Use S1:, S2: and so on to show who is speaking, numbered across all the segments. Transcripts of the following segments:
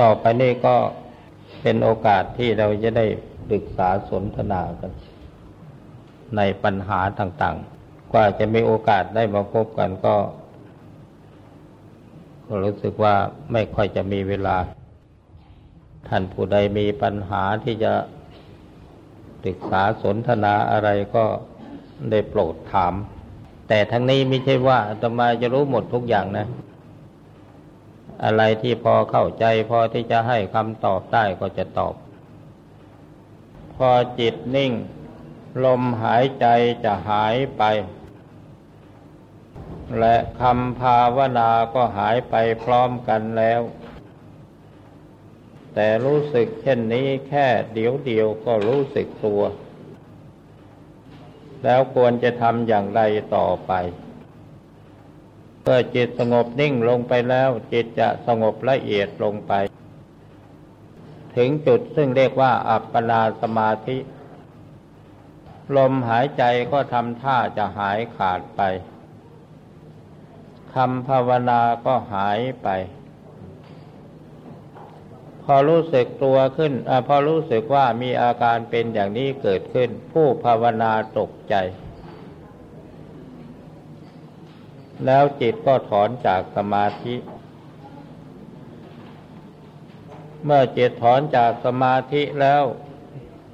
S1: ต่อไปนี้ก็เป็นโอกาสที่เราจะได้ปรึกษาสนทนากัน ในปัญหาต่างๆ กว่าจะมีโอกาสได้มาพบกันก็ ก็รู้สึกว่าไม่ค่อยจะมีเวลา ท่านผู้ใดมีปัญหาที่จะปรึกษาสนทนาอะไรก็ได้โปรดถาม แต่ทั้งนี้ไม่ใช่ว่าตมาจะรู้หมดทุกอย่างนะ อะไรที่พอเข้าใจ พอที่จะให้คำตอบได้ก็จะตอบ พอจิตนิ่ง ลมหายใจจะหายไป และคำภาวนาก็หายไปพร้อมกันแล้ว แต่รู้สึกเช่นนี้แค่เดียวเดียวก็รู้สึกตัว แล้วควรจะทำอย่างไรต่อไป มื่อจิตสงบนิ่งลงไปแล้ว จิตจะสงบละเอียดลงไป ถึงจุดซึ่งเรียกว่า อัปปนาสมาธิ ลมหายใจก็ทำท่าจะหายขาดไปคำภาวนาก็หายไป พอรู้สึกตัวขึ้นอพอรู้สึกว่ามีอาการเป็นอย่างนี้เกิดขึ้น ผู้ภาวนาตกใจ แล้วจิตก็ถอนจากสมาธิ เมื่อจิตถอนจากสมาธิแล้ว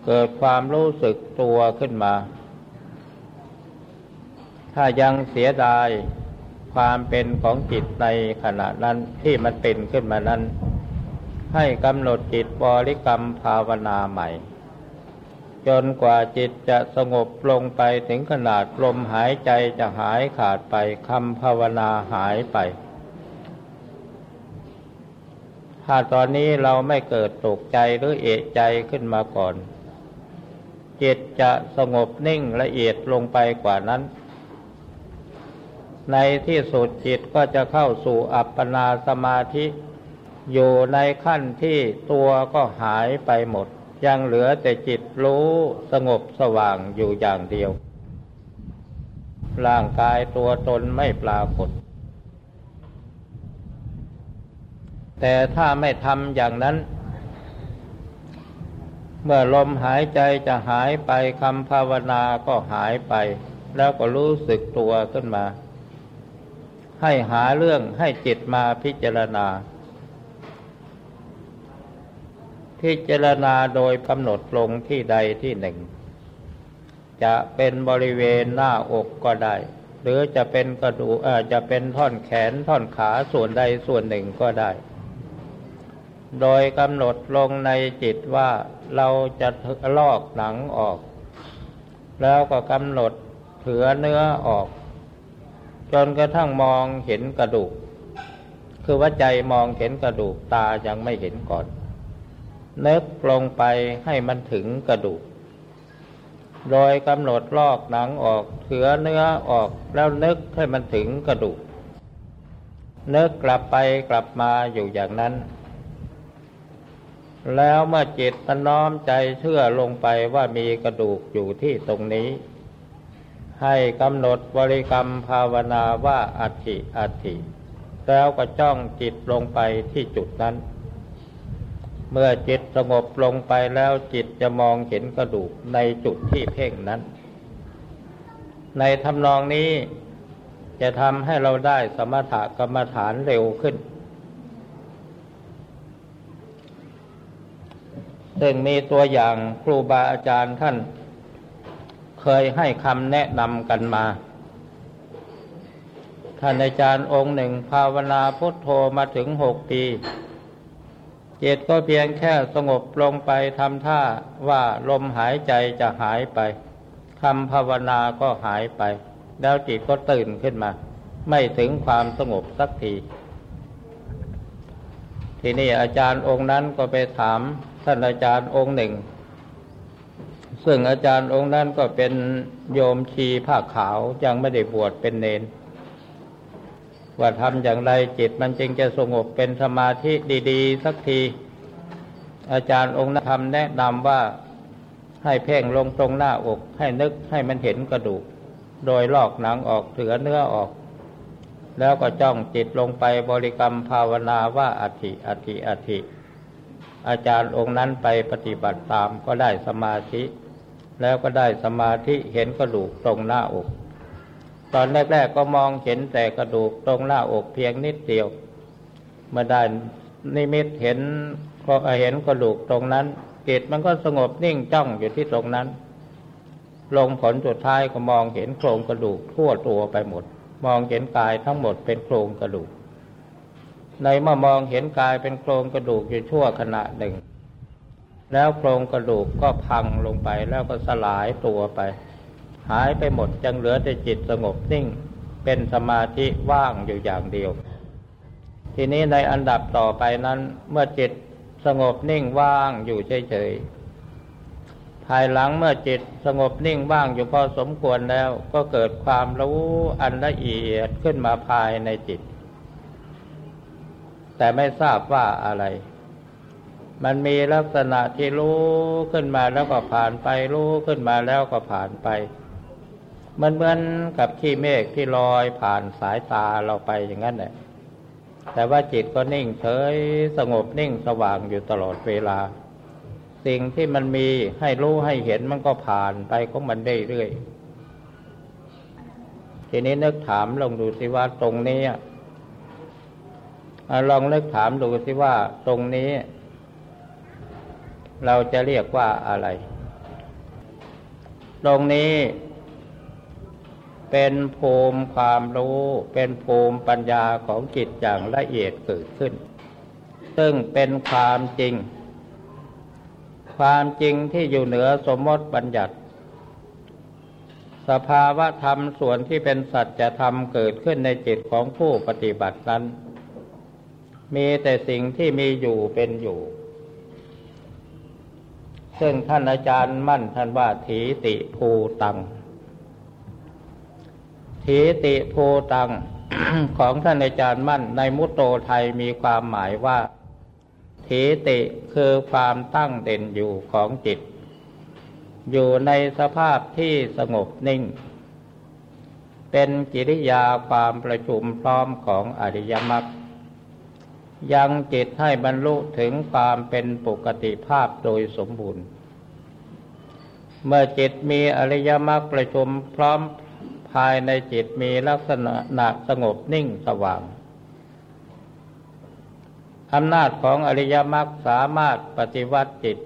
S1: เกิดความรู้สึกตัวขึ้นมา ถ้ายังเสียดายความเป็นของจิตในขณะนั้นที่มันเป็นขึ้นมานั้น ให้กำหนดจิตบริกรรมภาวนาใหม่ จนกว่าจิตจะสงบลงไปถึงขนาดลมหายใจจะหายขาดไปคำภาวนาหายไป ถ้าตอนนี้เราไม่เกิดตกใจหรือเอะใจขึ้นมาก่อน จิตจะสงบนิ่งละเอียดลงไปกว่านั้น ในที่สุดจิตก็จะเข้าสู่อัปปนาสมาธิ อยู่ในขั้นที่ตัวก็หายไปหมด ยังเหลือแต่จิตรู้สงบสว่างอยู่อย่างเดียว ร่างกายตัวตนไม่ปรากฏ แต่ถ้าไม่ทำอย่างนั้น เมื่อลมหายใจจะหายไปคำภาวนาก็หายไป แล้วก็รู้สึกตัวขึ้นมา ให้หาเรื่องให้จิตมาพิจารณา พิจารณาโดยกำหนดลงที่ใดที่หนึ่ง จะเป็นบริเวณหน้าอกก็ได้ หรือจะเป็นกระดูกจะเป็นท่อนแขนท่อนขาส่วนใดส่วนหนึ่งก็ได้ โดยกำหนดลงในจิตว่าเราจะลอกหนังออก แล้วก็กำหนดเถือเนื้อออก จนกระทั่งมองเห็นกระดูก คือว่าใจมองเห็นกระดูกตายังไม่เห็นก่อน นึกลงไปให้มันถึงกระดูก โดยกำหนดลอกหนังออกเถือเนื้อออกแล้วนึกให้มันถึงกระดูก นึกกลับไปกลับมาอยู่อย่างนั้น แล้วเมื่อจิตมันน้อมใจเชื่อลงไปว่ามีกระดูกอยู่ที่ตรงนี้ ให้กำหนดบริกรรมภาวนาว่าอัติอัติแล้วก็จ้องจิตลงไปที่จุดนั้น เมื่อจิตสงบลงไปแล้วจิตจะมองเห็นกระดูกในจุดที่เพ่งนั้น ในทำนองนี้จะทำให้เราได้สมถกรรมฐานเร็วขึ้น ซึ่งมีตัวอย่างครูบาอาจารย์ท่าน เคยให้คำแนะนำกันมา ท่านอาจารย์องค์หนึ่งภาวนาพุทโธมาถึงหกปี จิตก็เพียงแค่สงบลงไปทำท่าว่าลมหายใจจะหายไปคำภาวนาก็หายไป แล้วจิตก็ตื่นขึ้นมา ไม่ถึงความสงบสักที ทีนี้อาจารย์องค์นั้นก็ไปถามท่านอาจารย์องค์หนึ่ง ซึ่งอาจารย์องค์นั้นก็เป็นโยมชีผ้าขาวยังไม่ได้บวชเป็นเนน ว่าทำอย่างไรจิตมันจึงจะสงบเป็นสมาธิดี ๆ สักที อาจารย์องค์ธรรมแนะนำว่าให้เพ่งลงตรงหน้าอก ให้นึกให้มันเห็นกระดูก โดยลอกหนังออกเถือเนื้อออก แล้วก็จ้องจิตลงไปบริกรรมภาวนาว่าอธิอธิอธิอาจารย์องค์นั้นไปปฏิบัติตามก็ได้สมาธิ แล้วก็ได้สมาธิเห็นกระดูกตรงหน้าอก ตอนแรก ๆ ก็มองเห็นแต่กระดูกตรงหน้าอกเพียงนิดเดียว เมื่อได้นิมิตเห็นก็เห็นกระดูกตรงนั้นจิตมันก็สงบนิ่งจ้องอยู่ที่ตรงนั้น ลงผลสุดท้ายก็มองเห็นโครงกระดูกทั่วตัวไปหมด มองเห็นกายทั้งหมดเป็นโครงกระดูก ในเมื่อมองเห็นกายเป็นโครงกระดูกอยู่ชั่วขณะหนึ่ง แล้วโครงกระดูกก็พังลงไปแล้วก็สลายตัวไป หายไปหมดจังเหลือแต่จิตสงบนิ่ง เป็นสมาธิว่างอยู่อย่างเดียว ทีนี้ในอันดับต่อไปนั้น เมื่อจิตสงบนิ่งว่างอยู่เฉยๆภายหลังเมื่อจิตสงบนิ่งว่างอยู่พอสมควรแล้วก็เกิดความรู้อันละเอียดขึ้นมาภายในจิต แต่ไม่ทราบว่าอะไรมันมีลักษณะที่รู้ขึ้นมาแล้วก็ผ่านไปรู้ขึ้นมาแล้วก็ผ่านไป มันเหมือนกับขี้เมฆที่ลอยผ่านสายตาเราไปอย่างนั้นแหละแต่ว่าจิตก็นิ่งเฉยสงบนิ่งสว่างอยู่ตลอดเวลา สิ่งที่มันมีให้รู้ให้เห็นมันก็ผ่านไปของมันได้เรื่อยทีนี้นึกถามลองดูสิว่าตรงนี้ลองนึกถามดูสิว่าตรงนี้ เราจะเรียกว่าอะไร ตรงนี้ เป็นภูมิความรู้ เป็นภูมิปัญญาของจิตอย่างละเอียดเกิดขึ้น ซึ่งเป็นความจริง ความจริงที่อยู่เหนือสมมติบัญญัติ สภาวะธรรมส่วนที่เป็นสัจธรรมเกิดขึ้นในจิตของผู้ปฏิบัตินั้น มีแต่สิ่งที่มีอยู่เป็นอยู่ ซึ่งท่านอาจารย์มั่นท่านว่าถีติภูตัง ถีติโพตังของท่านอาจารย์มั่นในมุตโตไทยมีความหมายว่าถีติคือความตั้งเด่นอยู่ของจิต อยู่ในสภาพที่สงบนิ่ง เป็นกิริยาความประชุมพร้อมของอริยมรรคยังจิตให้บรรลุถึงความเป็นปกติภาพโดยสมบูรณ์ เมื่อจิตมีอริยมรรคประชุมพร้อม ภายในจิตมีลักษณะหนักสงบนิ่งสว่างอำนาจของอริยมรรคสามารถปฏิวัติจิต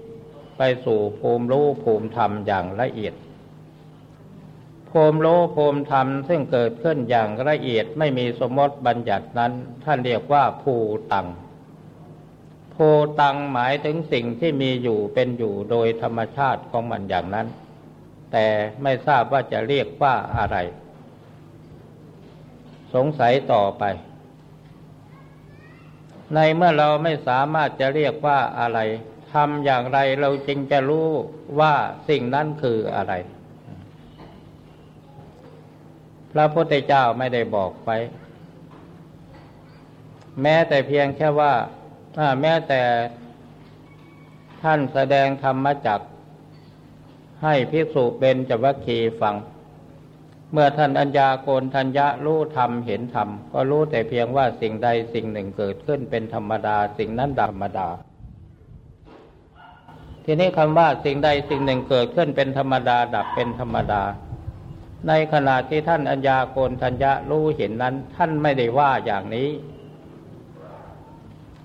S1: ไปสู่ภูมิรู้ภูมิธรรมอย่างละเอียด ภูมิรู้ภูมิธรรมซึ่งเกิดขึ้นอย่างละเอียดไม่มีสมมติบัญญัตินั้น ท่านเรียกว่าภูตัง ภูตังหมายถึงสิ่งที่มีอยู่เป็นอยู่โดยธรรมชาติของมันอย่างนั้น แต่ไม่ทราบว่าจะเรียกว่าอะไร สงสัยต่อไป ในเมื่อเราไม่สามารถจะเรียกว่าอะไรทำอย่างไรเราจึงจะรู้ว่าสิ่งนั้นคืออะไร พระพุทธเจ้าไม่ได้บอกไว้ แม้แต่เพียงแค่ว่าแม้แต่ท่านแสดงธรรมจัก ให้ภิกษุเบญจวัคคีฟัง เมื่อท่านอัญญาโกนทัญญะรู้ธรรมเห็นธรรม ก็รู้แต่เพียงว่าสิ่งใดสิ่งหนึ่งเกิดขึ้นเป็นธรรมดาสิ่งนั้นธรรมดา ทีนี้คำว่าสิ่งใดสิ่งหนึ่งเกิดขึ้นเป็นธรรมดาดับเป็นธรรมดา ในขณะที่ท่านอัญญาโกนทัญญะรู้เห็นนั้น ท่านไม่ได้ว่าอย่างนี้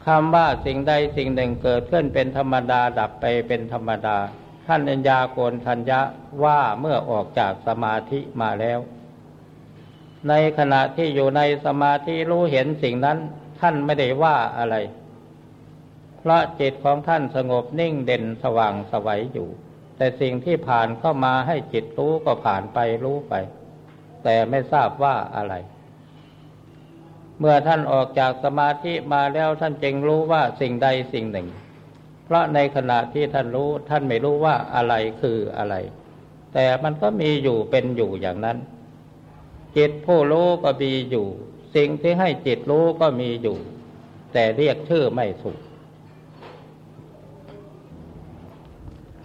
S1: คำว่าสิ่งใดสิ่งหนึ่งเกิดขึ้นเป็นธรรมดาดับไปเป็นธรรมดา ท่านอัญญาโกนทัญญะว่าเมื่อออกจากสมาธิมาแล้ว ในขณะที่อยู่ในสมาธิรู้เห็นสิ่งนั้น ท่านไม่ได้ว่าอะไร เพราะจิตของท่านสงบนิ่งเด่นสว่างสวัยอยู่ แต่สิ่งที่ผ่านเข้ามาให้จิตรู้ก็ผ่านไปรู้ไป แต่ไม่ทราบว่าอะไร เมื่อท่านออกจากสมาธิมาแล้วท่านจึงรู้ว่าสิ่งใดสิ่งหนึ่ง เพราะในขณะที่ท่านรู้ท่านไม่รู้ว่าอะไรคืออะไร แต่มันก็มีอยู่เป็นอยู่อย่างนั้น จิตผู้รู้ก็มีอยู่ สิ่งที่ให้จิตรู้ก็มีอยู่ แต่เรียกชื่อไม่ถูก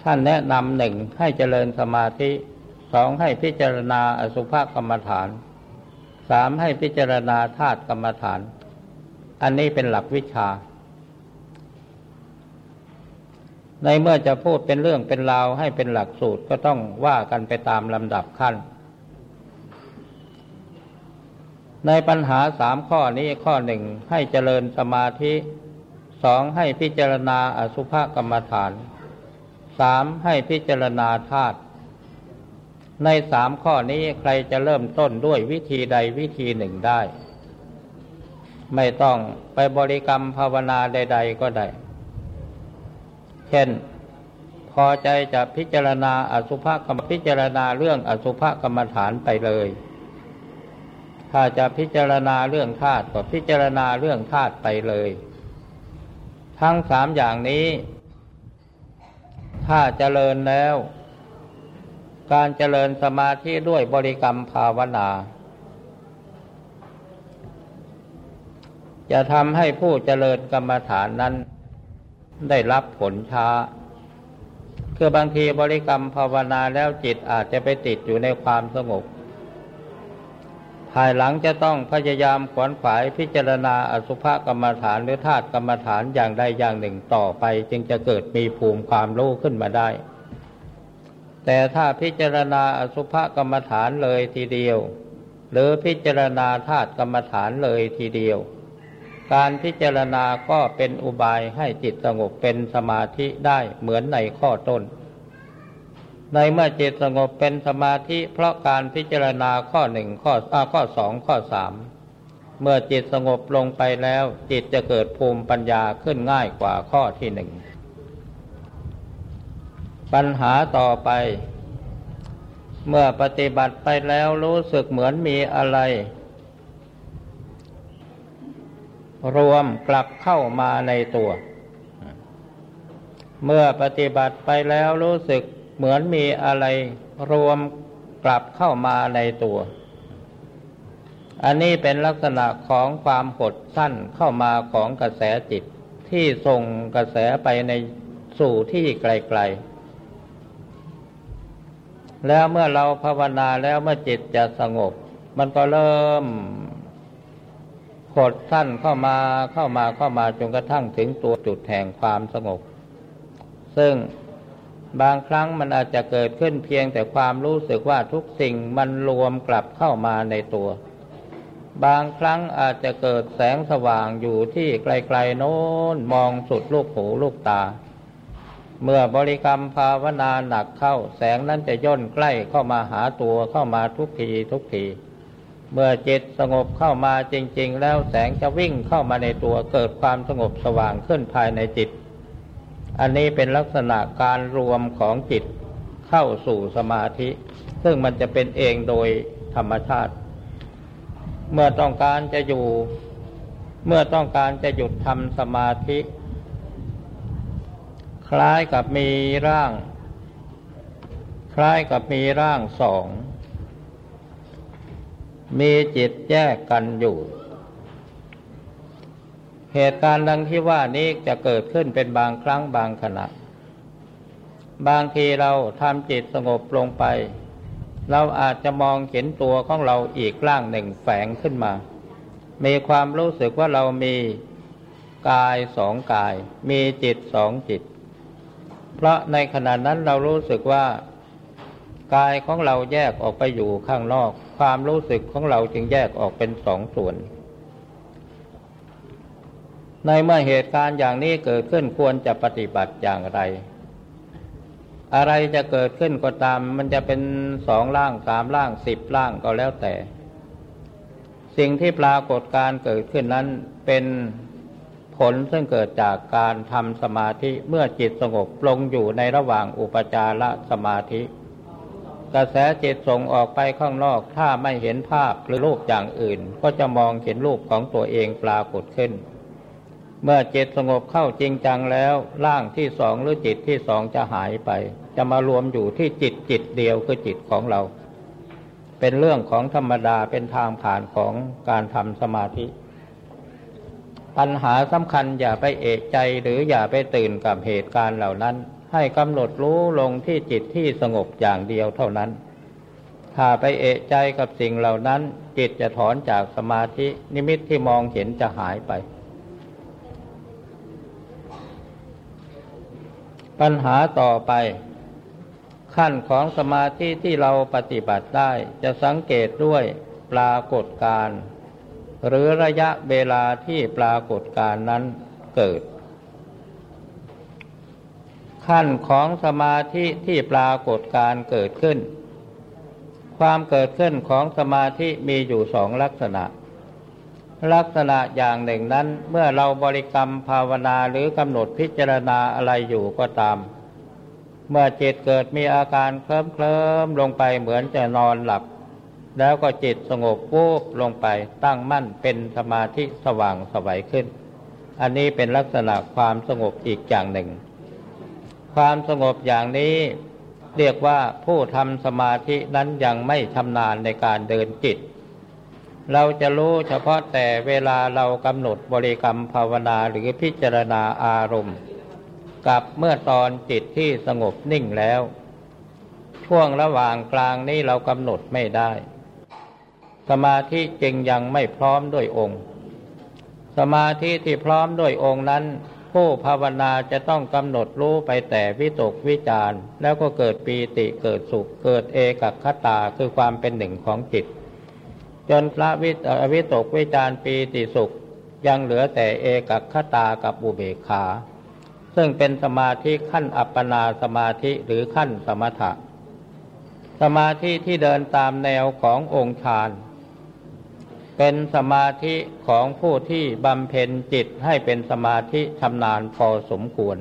S1: ท่านแนะนำหนึ่งให้เจริญสมาธิสองให้พิจารณาอสุภกรรมฐานสามให้พิจารณาธาตุกรรมฐาน อันนี้เป็นหลักวิชา ในเมื่อจะพูดเป็นเรื่องเป็นราวให้เป็นหลักสูตรก็ต้องว่ากันไปตามลำดับขั้น ในปัญหาสามข้อนี้ข้อหนึ่งให้เจริญสมาธิสองให้พิจารณาอสุภกรรมฐานสามให้พิจารณาธาตุในสามข้อนี้ใครจะเริ่มต้นด้วยวิธีใดวิธีหนึ่งได้ ไม่ต้องไปบริกรรมภาวนาใด ๆ ก็ได้ เช่น พอใจจะพิจารณาอสุภกรรมพิจารณาเรื่องอสุภกรรมฐานไปเลย ถ้าจะพิจารณาเรื่องธาตุก็พิจารณาเรื่องธาตุไปเลย ทั้งสามอย่างนี้ ถ้าเจริญแล้ว การเจริญสมาธิด้วยบริกรรมภาวนาจะทำให้ผู้เจริญกรรมฐานนั้น ได้รับผลช้า คือบางทีบริกรรมภาวนาแล้วจิตอาจจะไปติดอยู่ในความสงบ ภายหลังจะต้องพยายามขวนขวายพิจารณาอสุภกรรมฐานหรือธาตุกรรมฐานอย่างใดอย่างหนึ่งต่อไป จึงจะเกิดมีภูมิความรู้ขึ้นมาได้ แต่ถ้าพิจารณาอสุภกรรมฐานเลยทีเดียว หรือพิจารณาธาตุกรรมฐานเลยทีเดียว การพิจารณาก็เป็นอุบายให้จิตสงบเป็นสมาธิได้เหมือนในข้อต้น ในเมื่อจิตสงบเป็นสมาธิ เพราะการพิจารณาข้อหนึ่งข้อข้อสองข้อสามเมื่อจิตสงบลงไปแล้ว จิตจะเกิดภูมิปัญญาขึ้นง่ายกว่าข้อที่หนึ่ง ปัญหาต่อไป เมื่อปฏิบัติไปแล้วรู้สึกเหมือนมีอะไร รวมกลับเข้ามาในตัว เมื่อปฏิบัติไปแล้วรู้สึกเหมือนมีอะไรรวมกลับเข้ามาในตัว อันนี้เป็นลักษณะของความหดสั้นเข้ามาของกระแสจิตที่ส่งกระแสไปในสู่ที่ไกลๆ แล้วเมื่อเราภาวนาแล้วเมื่อจิตจะสงบ มันก็เริ่ม ขดสั้นเข้ามาเข้ามาเข้ามาจนกระทั่งถึงตัวจุดแห่งความสงบ ซึ่งบางครั้งมันอาจจะเกิดขึ้นเพียงแต่ความรู้สึกว่าทุกสิ่งมันรวมกลับเข้ามาในตัว บางครั้งอาจจะเกิดแสงสว่างอยู่ที่ไกลๆโน้นมองสุดลูกหูลูกตา เมื่อบริกรรมภาวนาหนักเข้า แสงนั้นจะย่นใกล้เข้ามาหาตัวเข้ามาทุกทีทุกที เมื่อจิตสงบเข้ามาจริง ๆ แล้วแสงจะวิ่งเข้ามาในตัวเกิดความสงบสว่างขึ้นภายในจิต อันนี้เป็นลักษณะการรวมของจิตเข้าสู่สมาธิ ซึ่งมันจะเป็นเองโดยธรรมชาติ เมื่อต้องการจะอยู่ เมื่อต้องการจะหยุดทำสมาธิ คล้ายกับมีร่าง คล้ายกับมีร่างสอง มีจิตแยกกันอยู่ เหตุการณ์ดังที่ว่านี้จะเกิดขึ้นเป็นบางครั้งบางขณะ บางทีเราทำจิตสงบลงไป เราอาจจะมองเห็นตัวของเราอีกร่างหนึ่งแฝงขึ้นมา มีความรู้สึกว่าเรามีกายสองกาย มีจิตสองจิต เพราะในขณะนั้นเรารู้สึกว่า กายของเราแยกออกไปอยู่ข้างนอก ความรู้สึกของเราจึงแยกออกเป็นสองส่วน ในเมื่อเหตุการณ์อย่างนี้เกิดขึ้นควรจะปฏิบัติอย่างไร อะไรจะเกิดขึ้นก็ตาม มันจะเป็นสองล่างสามล่างสิบล่างก็แล้วแต่ สิ่งที่ปรากฏการเกิดขึ้นนั้นเป็นผลซึ่งเกิดจากการทำสมาธิเมื่อจิตสงบลงอยู่ในระหว่างอุปจารสมาธิ กระแสจิตส่งออกไปข้างนอก ถ้าไม่เห็นภาพหรือรูปอย่างอื่น ก็จะมองเห็นรูปของตัวเองปรากฏขึ้น เมื่อจิตสงบเข้าจริงจังแล้วร่างที่สองหรือจิตที่สองจะหายไป จะมารวมอยู่ที่จิตจิตเดียวคือจิตของเรา เป็นเรื่องของธรรมดาเป็นทางผ่านของการทำสมาธิ ปัญหาสำคัญอย่าไปเอกใจหรืออย่าไปตื่นกับเหตุการณ์เหล่านั้น ให้กำหนดรู้ลงที่จิตที่สงบอย่างเดียวเท่านั้น ถ้าไปเอะใจกับสิ่งเหล่านั้น จิตจะถอนจากสมาธินิมิตที่มองเห็นจะหายไป ปัญหาต่อไป ขั้นของสมาธิที่เราปฏิบัติได้จะสังเกตด้วยปรากฏการ หรือระยะเวลาที่ปรากฏการนั้นเกิด ขั้นของสมาธิที่ปรากฏการเกิดขึ้น ความเกิดขึ้นของสมาธิมีอยู่สองลักษณะ ลักษณะอย่างหนึ่งนั้นเมื่อเราบริกรรมภาวนาหรือกำหนดพิจารณาอะไรอยู่ก็ตาม เมื่อจิตเกิดมีอาการเคลิ้มเคลิมลงไปเหมือนจะนอนหลับ แล้วก็จิตสงบวูบลงไปตั้งมั่นเป็นสมาธิสว่างสวัยขึ้น อันนี้เป็นลักษณะความสงบอีกอย่างหนึ่ง ความสงบอย่างนี้เรียกว่าผู้ทำสมาธินั้นยังไม่ชำนาญในการเดินจิต เราจะรู้เฉพาะแต่เวลาเรากำหนดบริกรรมภาวนาหรือพิจารณาอารมณ์ กับเมื่อตอนจิตที่สงบนิ่งแล้ว ช่วงระหว่างกลางนี้เรากำหนดไม่ได้ สมาธิจึงยังไม่พร้อมด้วยองค์ สมาธิที่พร้อมด้วยองค์นั้น ผู้ภาวนาจะต้องกำหนดรู้ไปแต่วิตกวิจารแล้วก็เกิดปีติเกิดสุข เกิดเอกคตาคือความเป็นหนึ่งของจิต จนพระวิวิตกวิจารปีติสุข ยังเหลือแต่เอกคตากับอุเบกขา ซึ่งเป็นสมาธิขั้นอัปปนาสมาธิหรือขั้นสมถะ สมาธิที่เดินตามแนวขององค์ฌาน เป็นสมาธิของผู้ที่บำเพ็ญจิตให้เป็นสมาธิชำนาญพอสมควร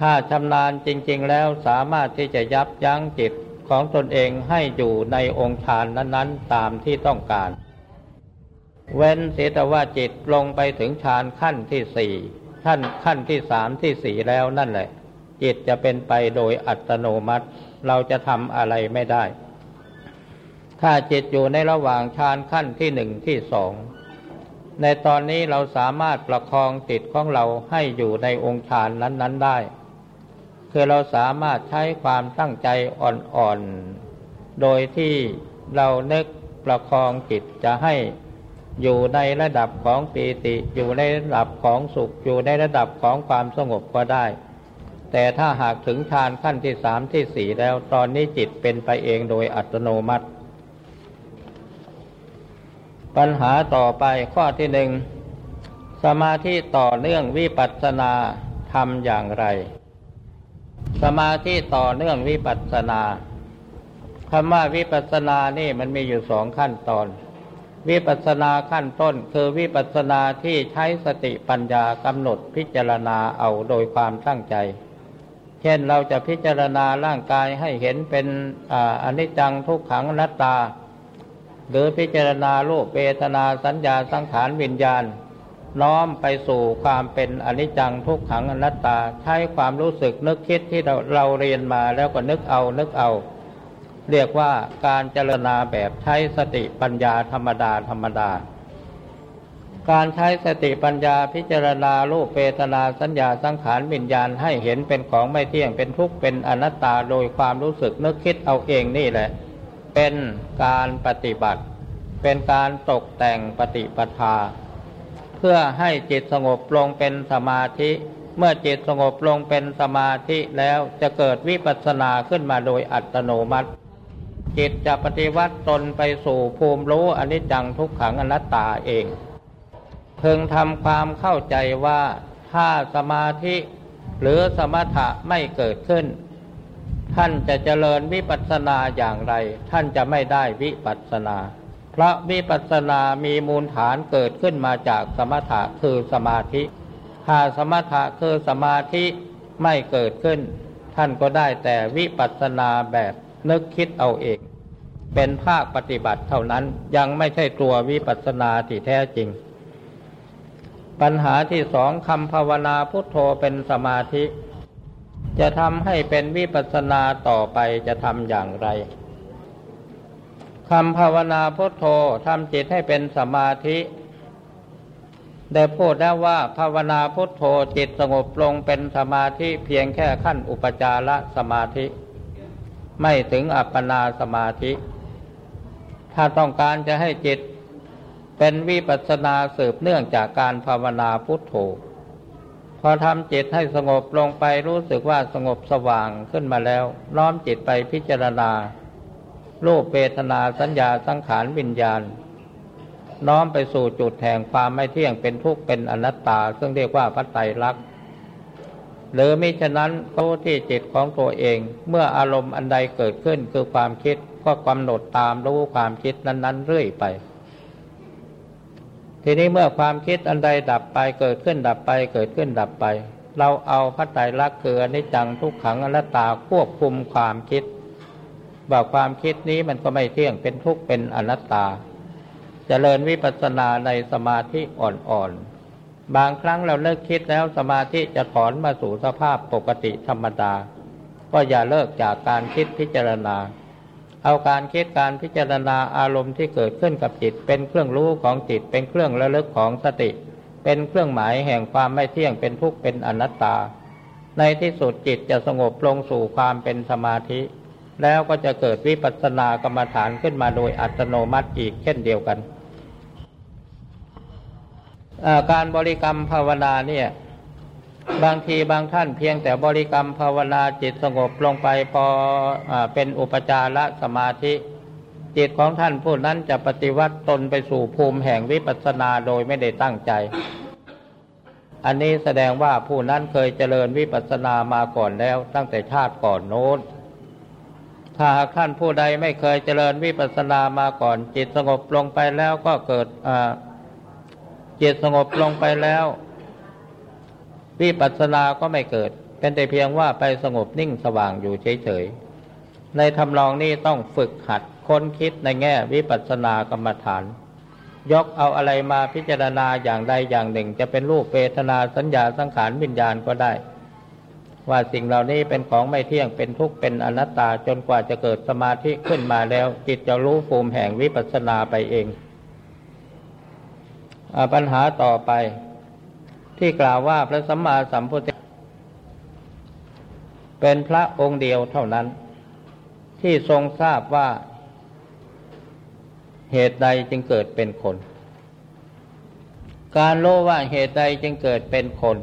S1: ถ้าชำนาญจริง ๆ แล้วสามารถที่จะยับยั้งจิตของตนเองให้อยู่ในองค์ฌานนั้นๆ ตามที่ต้องการ เว้นเสียแต่ว่าจิตลงไปถึงฌานขั้นที่สี่ขั้นขั้นที่สามที่สี่แล้วนั่นแหละ จิตจะเป็นไปโดยอัตโนมัติ เราจะทำอะไรไม่ได้ ถ้าจิตอยู่ในระหว่างฌานขั้นที่หนึ่งที่สอง ในตอนนี้เราสามารถประคองจิตของเราให้อยู่ในองค์ฌานนั้น ๆได้ คือเราสามารถใช้ความตั้งใจอ่อนๆ โดยที่เรานึกประคองจิตจะให้อยู่ในระดับของปีติอยู่ในระดับของสุขอยู่ในระดับของความสงบก็ได้ แต่ถ้าหากถึงฌานขั้นที่สามที่สี่แล้วตอนนี้จิตเป็นไปเองโดยอัตโนมัติ ปัญหาต่อไปข้อที่หนึ่งสมาธิต่อเนื่องวิปัสสนาทำอย่างไร สมาธิต่อเนื่องวิปัสสนาคำว่าวิปัสสนานี่มันมีอยู่สองขั้นตอน วิปัสสนาขั้นต้นคือวิปัสสนาที่ใช้สติปัญญากำหนดพิจารณาเอาโดยความตั้งใจ เช่นเราจะพิจารณาร่างกายให้เห็นเป็นอนิจจังทุกขังนัตตา หรือพิจารณารูปเวทนาสัญญาสังขารวิญญาณ น้อมไปสู่ความเป็นอนิจจังทุกขังอนัตตา ใช้ความรู้สึกนึกคิดที่เราเราเรียนมาแล้วก็นึกเอานึกเอา เรียกว่าการเจรณาแบบใช้สติปัญญาธรรมดาธรรมดา การใช้สติปัญญาพิจารณารูปเวทนาสัญญาสังขารวิญญาณให้เห็นเป็นของไม่เที่ยงเป็นทุกข์เป็นอนัตตา โดยความรู้สึกนึกคิดเอาเองนี่แหละ เป็นการปฏิบัติ เป็นการตกแต่งปฏิปทา เพื่อให้จิตสงบลงเป็นสมาธิ เมื่อจิตสงบลงเป็นสมาธิแล้วจะเกิดวิปัสสนาขึ้นมาโดยอัตโนมัติ จิตจะปฏิวัติตนไปสู่ภูมิรู้อนิจจังทุกขังอนัตตาเองเพึงทำความเข้าใจว่าถ้าสมาธิหรือสมถะไม่เกิดขึ้น ท่านจะเจริญวิปัสสนาอย่างไร ท่านจะไม่ได้วิปัสสนา เพราะวิปัสสนามีมูลฐานเกิดขึ้นมาจากสมถะคือสมาธิถ้าสมถะคือสมาธิไม่เกิดขึ้น ท่านก็ได้แต่วิปัสสนาแบบนึกคิดเอาเอง เป็นภาคปฏิบัติเท่านั้นยังไม่ใช่ตัววิปัสสนาที่แท้จริง ปัญหาที่สองคำภาวนาพุทโธเป็นสมาธิ จะทำให้เป็นวิปัสนาต่อไปจะทำอย่างไรคำภาวนาพุทโธทำจิตให้เป็นสมาธิได้พูดแล้วว่าภาวนาพุทโธจิตสงบลงเป็นสมาธิเพียงแค่ขั้นอุปจารสมาธิ ไม่ถึงอัปปนาสมาธิ ถ้าต้องการจะให้จิตเป็นวิปัสนาสืบเนื่องจากการภาวนาพุทโธ พอทำจิตให้สงบลงไปรู้สึกว่าสงบสว่างขึ้นมาแล้วน้อมจิตไปพิจารณารูปเวทนาสัญญาสังขารวิญญาณ น้อมไปสู่จุดแห่งความไม่เที่ยงเป็นทุกข์เป็นอนัตตา ซึ่งเรียกว่าพัตไตรลักษณ์หรือมิฉะนั้นเขาที่จิตของตัวเอง เมื่ออารมณ์อันใดเกิดขึ้นคือความคิดก็กำหนดตามรู้ความคิดนั้น ๆ เรื่อยไป ทีนี้เมื่อความคิดอันใดดับไปเกิดขึ้นดับไป เกิดขึ้นดับไป เราเอาพระไตรลักษณ์คืออนิจจังทุกขังอนัตตาควบคุมความคิดว่าความคิดนี้มันก็ไม่เที่ยงเป็นทุกข์เป็นอนัตตาจเจริญวิปัสสนาในสมาธิอ่อนๆ บางครั้งเราเลิกคิดแล้วสมาธิจะถอนมาสู่สภาพปกติธรรมดา ก็อย่าเลิกจากการคิดพิจารณา เอาการคิดการพิจารณาอารมณ์ที่เกิดขึ้นกับจิต เป็นเครื่องรู้ของจิต เป็นเครื่องระลึกของสติ เป็นเครื่องหมายแห่งความไม่เที่ยงเป็นทุกข์เป็นอนัตตา ในที่สุดจิตจะสงบลงสู่ความเป็นสมาธิ แล้วก็จะเกิดวิปัสสนากรรมฐานขึ้นมาโดยอัตโนมัติอีกเช่นเดียวกัน การบริกรรมภาวนาเนี่ย บางทีบางท่านเพียงแต่บริกรรมภาวนาจิตสงบลงไปพออเป็นอุปจารสมาธิ จิตของท่านผู้นั้นจะปฏิวัติตนไปสู่ภูมิแห่งวิปัสสนาโดยไม่ได้ตั้งใจ อันนี้แสดงว่าผู้นั้นเคยเจริญวิปัสสนามาก่อนแล้วตั้งแต่ชาติก่อนโน้น ถ้าหากท่านผู้ใดไม่เคยเจริญวิปัสสนามาก่อน จิตสงบลงไปแล้วก็เกิดจิตสงบลงไปแล้ว วิปัสสนาก็ไม่เกิด เป็นแต่เพียงว่าไปสงบนิ่งสว่างอยู่เฉยๆ ในทำลองนี้ต้องฝึกหัดค้นคิดในแง่วิปัสสนากรรมฐาน ยกเอาอะไรมาพิจารณาอย่างใดอย่างหนึ่ง จะเป็นรูปเวทนาสัญญาสังขารวิญญาณก็ได้ ว่าสิ่งเหล่านี้เป็นของไม่เที่ยงเป็นทุกข์เป็นอนัตตาจนกว่าจะเกิดสมาธิขึ้นมาแล้วจิตจะรู้ภูมิแห่งวิปัสสนาไปเองอปัญหาต่อไป ที่กล่าวว่าพระสัมมาสัมพุทธเป็นพระองค์เดียวเท่านั้น ที่ทรงทราบว่า เหตุใดจึงเกิดเป็นคน การรู้ว่าเหตุใดจึงเกิดเป็นคน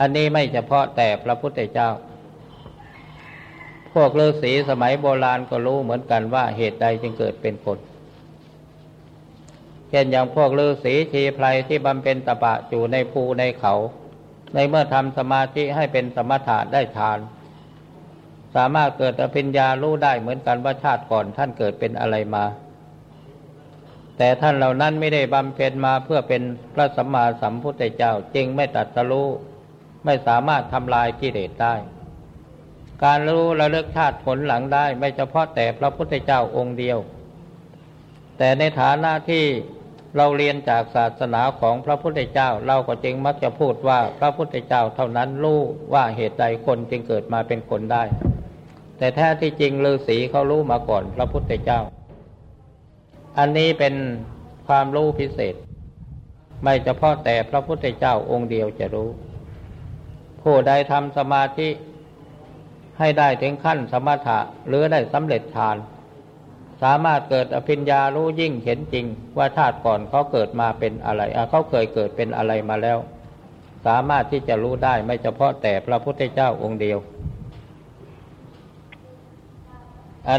S1: อันนี้ไม่เฉพาะแต่พระพุทธเจ้า พวกฤาษีสมัยโบราณก็รู้เหมือนกันว่าเหตุใดจึงเกิดเป็นคน เช่นอย่างพวกฤาษีชีไพรที่บำเพ็ญตบะอยู่ในภูในเขา ในเมื่อทำสมาธิให้เป็นสมถะได้ฌาน สามารถเกิดอภิญญารู้ได้เหมือนกันว่าชาติก่อนท่านเกิดเป็นอะไรมา แต่ท่านเหล่านั้นไม่ได้บำเพ็ญมาเพื่อเป็นพระสัมมาสัมพุทธเจ้าจึงไม่ตัดสรู้ไม่สามารถทำลายกิเลสได้ การรู้ระลึกชาติผลหลังได้ไม่เฉพาะแต่พระพุทธเจ้าองค์เดียว แต่ในฐานะที่ เราเรียนจากศาสนาของพระพุทธเจ้า เราก็จึงมักจะพูดว่าพระพุทธเจ้าเท่านั้นรู้ว่าเหตุใดคนจึงเกิดมาเป็นคนได้ แต่แท้ที่จริงฤาษีเขารู้มาก่อนพระพุทธเจ้า อันนี้เป็นความรู้พิเศษ ไม่เฉพาะแต่พระพุทธเจ้าองค์เดียวจะรู้ ผู้ใดทำสมาธิให้ได้ถึงขั้นสมถะหรือได้สำเร็จฌาน สามารถเกิดอภิญญารู้ยิ่งเห็นจริง ว่าชาติก่อนเขาเกิดมาเป็นอะไรเขาเคยเกิดเป็นอะไรมาแล้ว สามารถที่จะรู้ได้ไม่เฉพาะแต่พระพุทธเจ้าองค์เดียว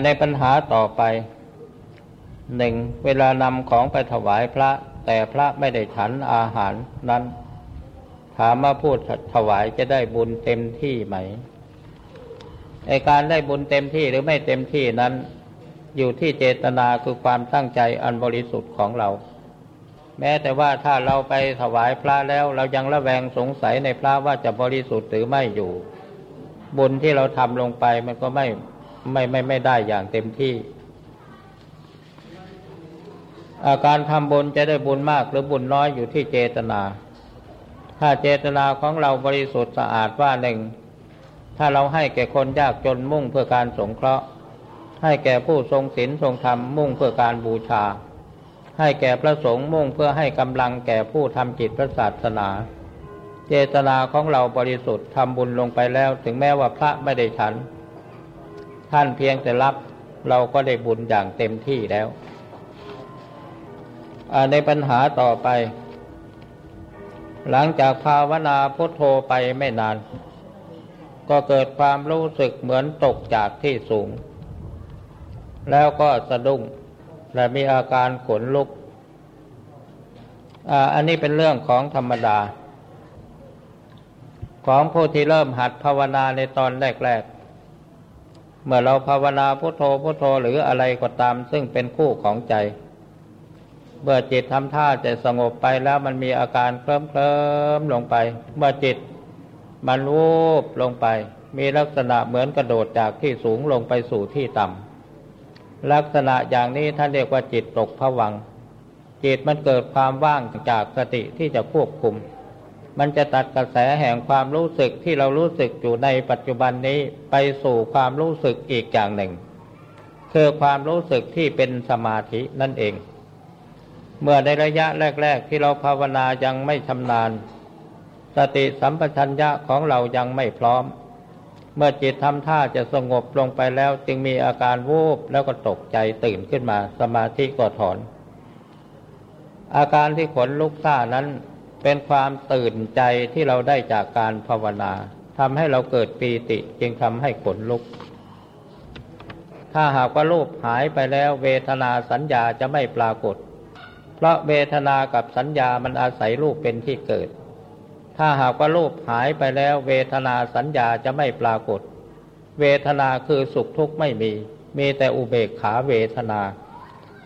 S1: ในปัญหาต่อไปหนึ่งเวลานำของไปถวายพระ แต่พระไม่ได้ฉันอาหารนั้น ถามว่าพูดถวายจะได้บุญเต็มที่ไหมไอการได้บุญเต็มที่หรือไม่เต็มที่นั้น อยู่ที่เจตนาคือความตั้งใจอันบริสุทธิ์ของเรา แม้แต่ว่าถ้าเราไปถวายพระแล้ว เรายังระแวงสงสัยในพระว่าจะบริสุทธิ์หรือไม่อยู่ บุญที่เราทำลงไปมันก็ไม่ไม่ไม่ไม่ได้อย่างเต็มที่อาการทำบุญจะได้บุญมากหรือบุญน้อยอยู่ที่เจตนา ถ้าเจตนาของเราบริสุทธิ์สะอาดว่าหนึ่ง ถ้าเราให้แก่คนยากจนมุ่งเพื่อการสงเคราะห์ ให้แก่ผู้ทรงศีลทรงธรรมมุ่งเพื่อการบูชา ให้แก่พระสงฆ์มุ่งเพื่อให้กำลังแก่ผู้ทำจิตพระศาสนา เจตนาของเราบริสุทธิ์ทำบุญลงไปแล้ว ถึงแม้ว่าพระไม่ได้ฉัน ท่านเพียงแต่รับเราก็ได้บุญอย่างเต็มที่แล้ว ในปัญหาต่อไป หลังจากภาวนาพุทโธไปไม่นาน ก็เกิดความรู้สึกเหมือนตกจากที่สูง แล้วก็สะดุ้งและมีอาการขนลุกอันนี้เป็นเรื่องของธรรมดา ของผู้ที่เริ่มหัดภาวนาในตอนแรกๆ เมื่อเราภาวนาพุโทโธพุโทโธหรืออะไรก็ตาม ซึ่งเป็นคู่ของใจ เมื่อจิตทำท่าจะสงบไปแล้วมันมีอาการเคลิ้มเคลิมลงไป เมื่อจิตมันวูบลงไป มีลักษณะเหมือนกระโดดจากที่สูงลงไปสู่ที่ต่ำ ลักษณะอย่างนี้ท่านเรียกว่าจิตตกผวัง จิตมันเกิดความว่างจากสติที่จะควบคุม มันจะตัดกระแสแห่งความรู้สึกที่เรารู้สึกอยู่ในปัจจุบันนี้ไปสู่ความรู้สึกอีกอย่างหนึ่ง คือความรู้สึกที่เป็นสมาธินั่นเอง เมื่อในระยะแรก ๆ ที่เราภาวนายังไม่ชำนาญ สติสัมปชัญญะของเรายังไม่พร้อม เมื่อจิตทำท่าจะสงบลงไปแล้ว จึงมีอาการวูบแล้วก็ตกใจตื่นขึ้นมา สมาธิก็ถอน อาการที่ขนลุกซ่านั้น เป็นความตื่นใจที่เราได้จากการภาวนาทำให้เราเกิดปีติจึงทำให้ขนลุก ถ้าหากว่ารูปหายไปแล้วเวทนาสัญญาจะไม่ปรากฏ เพราะเวทนากับสัญญามันอาศัยรูปเป็นที่เกิด ถ้าหากว่ารูปหายไปแล้วเวทนาสัญญาจะไม่ปรากฏ เวทนาคือสุขทุกข์ไม่มี มีแต่อุเบกขาเวทนา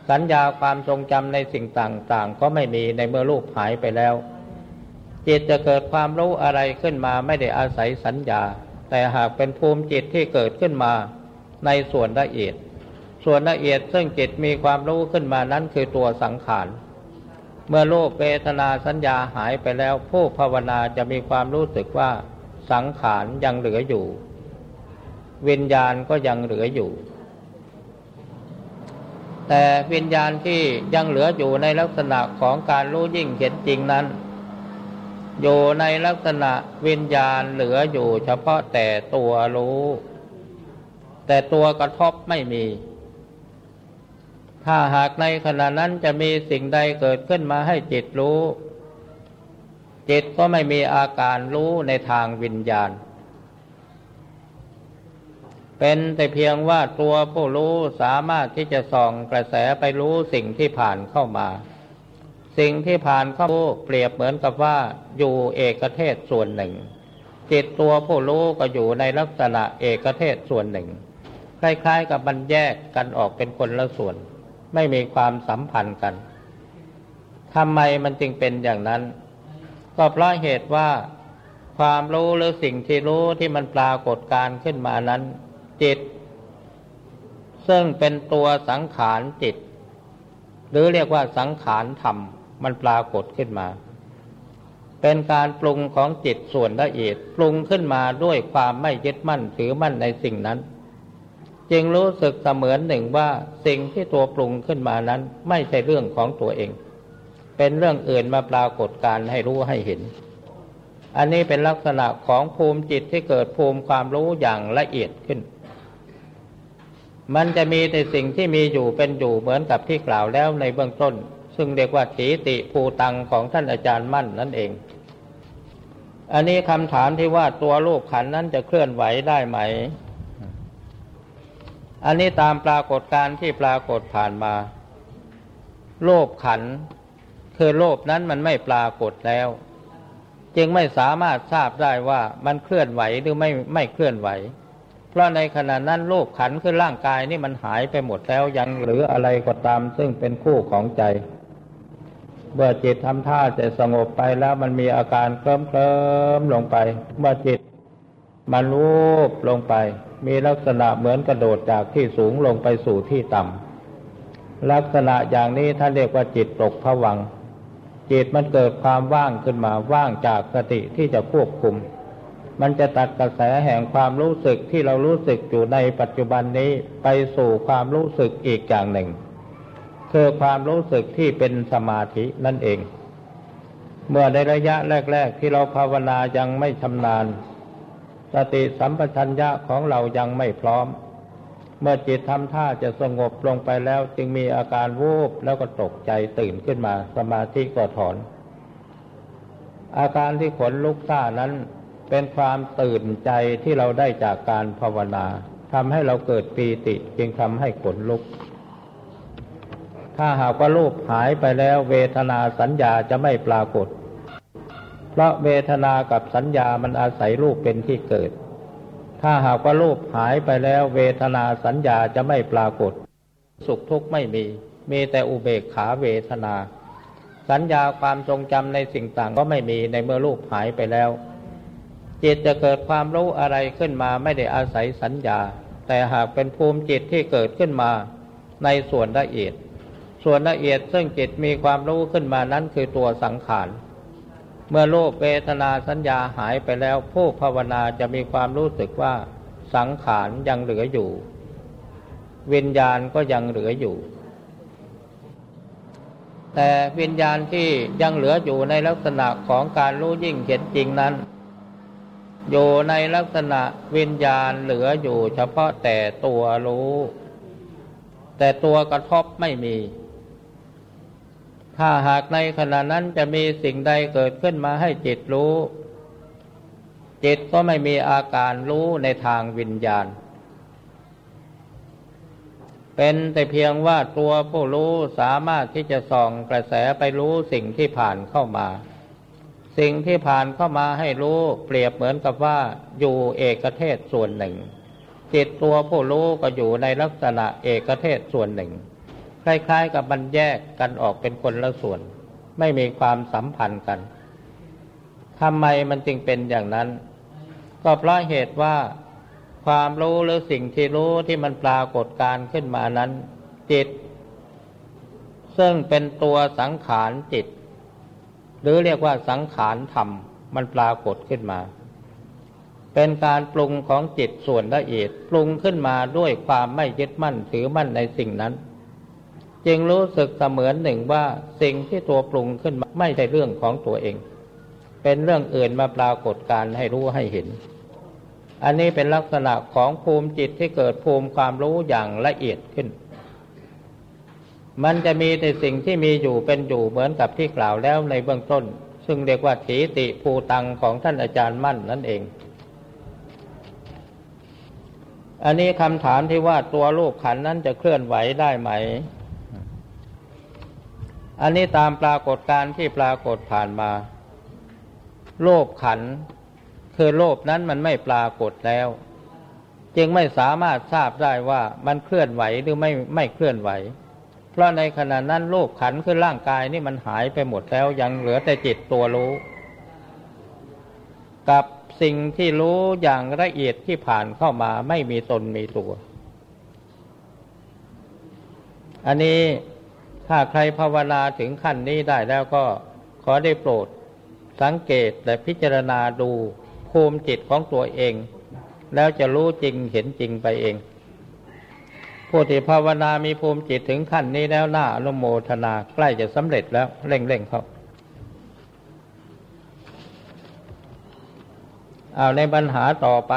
S1: สัญญาความทรงจำในสิ่งต่างๆ ก็ไม่มีในเมื่อรูปหายไปแล้ว จิตจะเกิดความรู้อะไรขึ้นมาไม่ได้อาศัยสัญญา แต่หากเป็นภูมิจิตที่เกิดขึ้นมาในส่วนละเอียด ส่วนละเอียดซึ่งจิตมีความรู้ขึ้นมานั้นคือตัวสังขาร เมื่อรูปเวทนาสัญญาหายไปแล้ว ผู้ภาวนาจะมีความรู้สึกว่าสังขารยังเหลืออยู่ วิญญาณก็ยังเหลืออยู่ แต่วิญญาณที่ยังเหลืออยู่ในลักษณะของการรู้ยิ่งเห็นจริงนั้น อยู่ในลักษณะวิญญาณเหลืออยู่ เฉพาะแต่ตัวรู้ แต่ตัวกระทบไม่มี ถ้าหากในขณะนั้นจะมีสิ่งใดเกิดขึ้นมาให้จิตรู้ จิตก็ไม่มีอาการรู้ในทางวิญญาณ เป็นแต่เพียงว่าตัวผู้รู้สามารถที่จะส่องกระแสไปรู้สิ่งที่ผ่านเข้ามา สิ่งที่ผ่านเข้าเปรียบเหมือนกับว่าอยู่เอกเทศส่วนหนึ่ง จิตตัวผู้รู้ก็อยู่ในลักษณะเอกเทศส่วนหนึ่ง คล้ายๆกับมันแยกกันออกเป็นคนละส่วน ไม่มีความสัมพันธ์กันทำไมมันจึงเป็นอย่างนั้น ก็เพราะเหตุว่าความรู้หรือสิ่งที่รู้ที่มันปรากฏการขึ้นมานั้น จิต ซึ่งเป็นตัวสังขารจิต หรือเรียกว่าสังขารธรรม มันปรากฏขึ้นมา เป็นการปรุงของจิตส่วนละเอียดปรุงขึ้นมาด้วยความไม่ยึดมั่นถือมั่นในสิ่งนั้น จึงรู้สึกเสมือนหนึ่งว่าสิ่งที่ตัวปรุงขึ้นมานั้น ไม่ใช่เรื่องของตัวเอง เป็นเรื่องอื่นมาปรากฏการให้รู้ให้เห็น อันนี้เป็นลักษณะของภูมิจิตที่เกิดภูมิความรู้อย่างละเอียดขึ้น มันจะมีแต่สิ่งที่มีอยู่เป็นอยู่เหมือนกับที่กล่าวแล้วในเบื้องต้น ซึ่งเรียกว่าสีติภูตังของท่านอาจารย์มั่นนั่นเองอันนี้คำถามที่ว่าตัวรูปขันนั้นจะเคลื่อนไหวได้ไหม อันนี้ตามปรากฏการที่ปรากฏผ่านมา โลภขัน คือโลภนั้นมันไม่ปรากฏแล้ว จึงไม่สามารถทราบได้ว่ามันเคลื่อนไหวหรือไม่ไม่เคลื่อนไหว เพราะในขณะนั้นรูปขันคือร่างกายนี่มันหายไปหมดแล้วยังหรืออะไรก็ตามซึ่งเป็นคู่ของใจเมื่อจิตทำท่าจะสงบไปแล้วมันมีอาการเคลิ้มเคลิมลงไป เมื่อจิตมันรูปลงไป มีลักษณะเหมือนกระโดดจากที่สูงลงไปสู่ที่ต่ำลักษณะอย่างนี้ท่านเรียกว่าจิตตกผวัง จิตมันเกิดความว่างขึ้นมาว่างจากสติที่จะควบคุม มันจะตัดกระแสแห่งความรู้สึกที่เรารู้สึกอยู่ในปัจจุบันนี้ไปสู่ความรู้สึกอีกอย่างหนึ่ง คือความรู้สึกที่เป็นสมาธินั่นเอง เมื่อในระยะแรก ๆ ที่เราภาวนายังไม่ชำนาญ สติสัมปชัญญะของเรายังไม่พร้อม เมื่อจิตทำท่าจะสงบลงไปแล้วจึงมีอาการวูบแล้วก็ตกใจตื่นขึ้นมาสมาธิก็ถอน อาการที่ขนลุกซ่านั้นเป็นความตื่นใจที่เราได้จากการภาวนาทำให้เราเกิดปีติจึงทำให้ขนลุก ถ้าหากว่ารูปหายไปแล้วเวทนาสัญญาจะไม่ปรากฏ เพราะเวทนากับสัญญามันอาศัยรูปเป็นที่เกิด ถ้าหากว่ารูปหายไปแล้วเวทนาสัญญาจะไม่ปรากฏ สุขทุกข์ไม่มี มีแต่อุเบกขาเวทนา สัญญาความทรงจำในสิ่งต่างก็ไม่มีในเมื่อรูปหายไปแล้วจิตจะเกิดความรู้อะไรขึ้นมาไม่ได้อาศัยสัญญา แต่หากเป็นภูมิจิตที่เกิดขึ้นมาในส่วนละเอียด ส่วนละเอียดซึ่งจิตมีความรู้ขึ้นมานั้นคือตัวสังขาร เมื่อโลกเวทนาสัญญาหายไปแล้ว ผู้ภาวนาจะมีความรู้สึกว่าสังขารยังเหลืออยู่ วิญญาณก็ยังเหลืออยู่ แต่วิญญาณที่ยังเหลืออยู่ในลักษณะของการรู้ยิ่งเห็นจริงนั้น อยู่ในลักษณะวิญญาณเหลืออยู่ เฉพาะแต่ตัวรู้ แต่ตัวกระทบไม่มี ถ้าหากในขณะนั้นจะมีสิ่งใดเกิดขึ้นมาให้จิตรู้ จิตก็ไม่มีอาการรู้ในทางวิญญาณ เป็นแต่เพียงว่าตัวผู้รู้สามารถที่จะส่องกระแสไปรู้สิ่งที่ผ่านเข้ามา สิ่งที่ผ่านเข้ามาให้รู้เปรียบเหมือนกับว่าอยู่เอกเทศส่วนหนึ่ง จิตตัวผู้รู้ก็อยู่ในลักษณะเอกเทศส่วนหนึ่ง คล้าย ๆ กับมันแยกกันออกเป็นคนละส่วน ไม่มีความสัมพันธ์กันทำไมมันจึงเป็นอย่างนั้น ก็เพราะเหตุว่าความรู้หรือสิ่งที่รู้ที่มันปรากฏการขึ้นมานั้น จิต ซึ่งเป็นตัวสังขารจิต หรือเรียกว่าสังขารธรรมมันปรากฏขึ้นมา เป็นการปรุงของจิตส่วนละเอียดปรุงขึ้นมาด้วยความไม่ยึดมั่นถือมั่นในสิ่งนั้น จึงรู้สึกเสมือนหนึ่งว่าสิ่งที่ตัวปรุงขึ้นมาไม่ใช่เรื่องของตัวเอง เป็นเรื่องอื่นมาปรากฏการให้รู้ให้เห็น อันนี้เป็นลักษณะของภูมิจิตที่เกิดภูมิความรู้อย่างละเอียดขึ้น มันจะมีแต่สิ่งที่มีอยู่เป็นอยู่เหมือนกับที่กล่าวแล้วในเบื้องต้น ซึ่งเรียกว่าถีติภูตังของท่านอาจารย์มั่นนั่นเองอันนี้คำถามที่ว่าตัวรูปขันนั้นจะเคลื่อนไหวได้ไหม อันนี้ตามปรากฏการที่ปรากฏผ่านมา โลภขัน คือโลภนั้นมันไม่ปรากฏแล้ว จึงไม่สามารถทราบได้ว่ามันเคลื่อนไหวหรือไม่ไม่เคลื่อนไหว เพราะในขณะนั้นรูปขันคือร่างกายนี่มันหายไปหมดแล้วยังเหลือแต่จิตตัวรู้ กับสิ่งที่รู้อย่างละเอียดที่ผ่านเข้ามาไม่มีตนมีตัว อันนี้ ถ้าใครภาวนาถึงขั้นนี้ได้แล้วก็ขอได้โปรด สังเกตและพิจารณาดูภูมิจิตของตัวเอง แล้วจะรู้จริงเห็นจริงไปเอง ผู้ที่ภาวนามีภูมิจิตถึงขั้นนี้แล้วหน้าอนุโมทนาใกล้จะสำเร็จแล้วเร่งๆเขาเอาในปัญหาต่อไป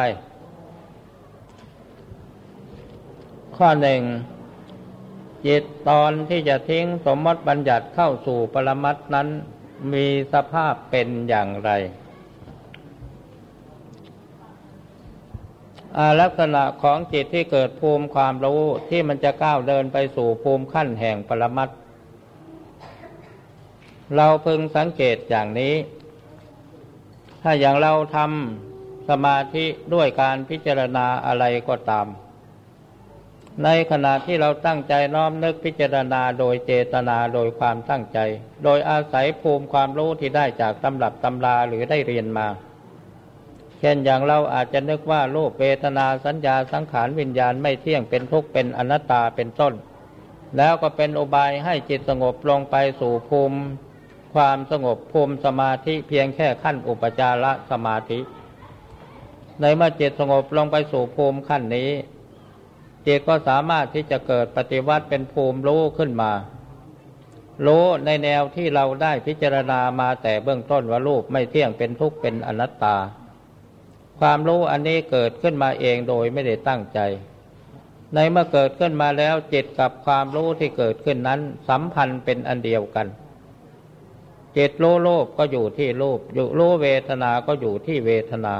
S1: ข้อหนึ่ง จิตตอนที่จะทิ้งสมมติบัญญัติเข้าสู่ปรมัตนั้นมีสภาพเป็นอย่างไร ลักษณะของจิตที่เกิดภูมิความรู้ที่มันจะก้าวเดินไปสู่ภูมิขั้นแห่งปรมัตเราพึงสังเกตอย่างนี้ ถ้าอย่างเราทำสมาธิด้วยการพิจารณาอะไรก็ตาม ในขณะที่เราตั้งใจน้อมนึกพิจารณาโดยเจตนาโดยความตั้งใจ โดยอาศัยภูมิความรู้ที่ได้จากตำรับตำราหรือได้เรียนมา เช่นอย่างเราอาจจะนึกว่ารูปเวทนาสัญญาสังขารวิญญาณไม่เที่ยงเป็นทุกข์เป็นอนัตตาเป็นต้น แล้วก็เป็นอุบายให้จิตสงบลงไปสู่ภูมิ ความสงบภูมิสมาธิเพียงแค่ขั้นอุปจารสมาธิ ในเมื่อจิตสงบลงไปสู่ภูมิขั้นนี้ จิตก็สามารถที่จะเกิดปฏิวัติเป็นภูมิรู้ขึ้นมา รู้ในแนวที่เราได้พิจารณามาแต่เบื้องต้นว่ารูปไม่เที่ยงเป็นทุกข์เป็นอนัตตา ความรู้อันนี้เกิดขึ้นมาเองโดยไม่ได้ตั้งใจ ในเมื่อเกิดขึ้นมาแล้วจิตกับความรู้ที่เกิดขึ้นนั้น สัมพันธ์เป็นอันเดียวกันจิตรู้โลภก็อยู่ที่รูปอยู่รู้เวทนา ก็อยู่ที่เวทนา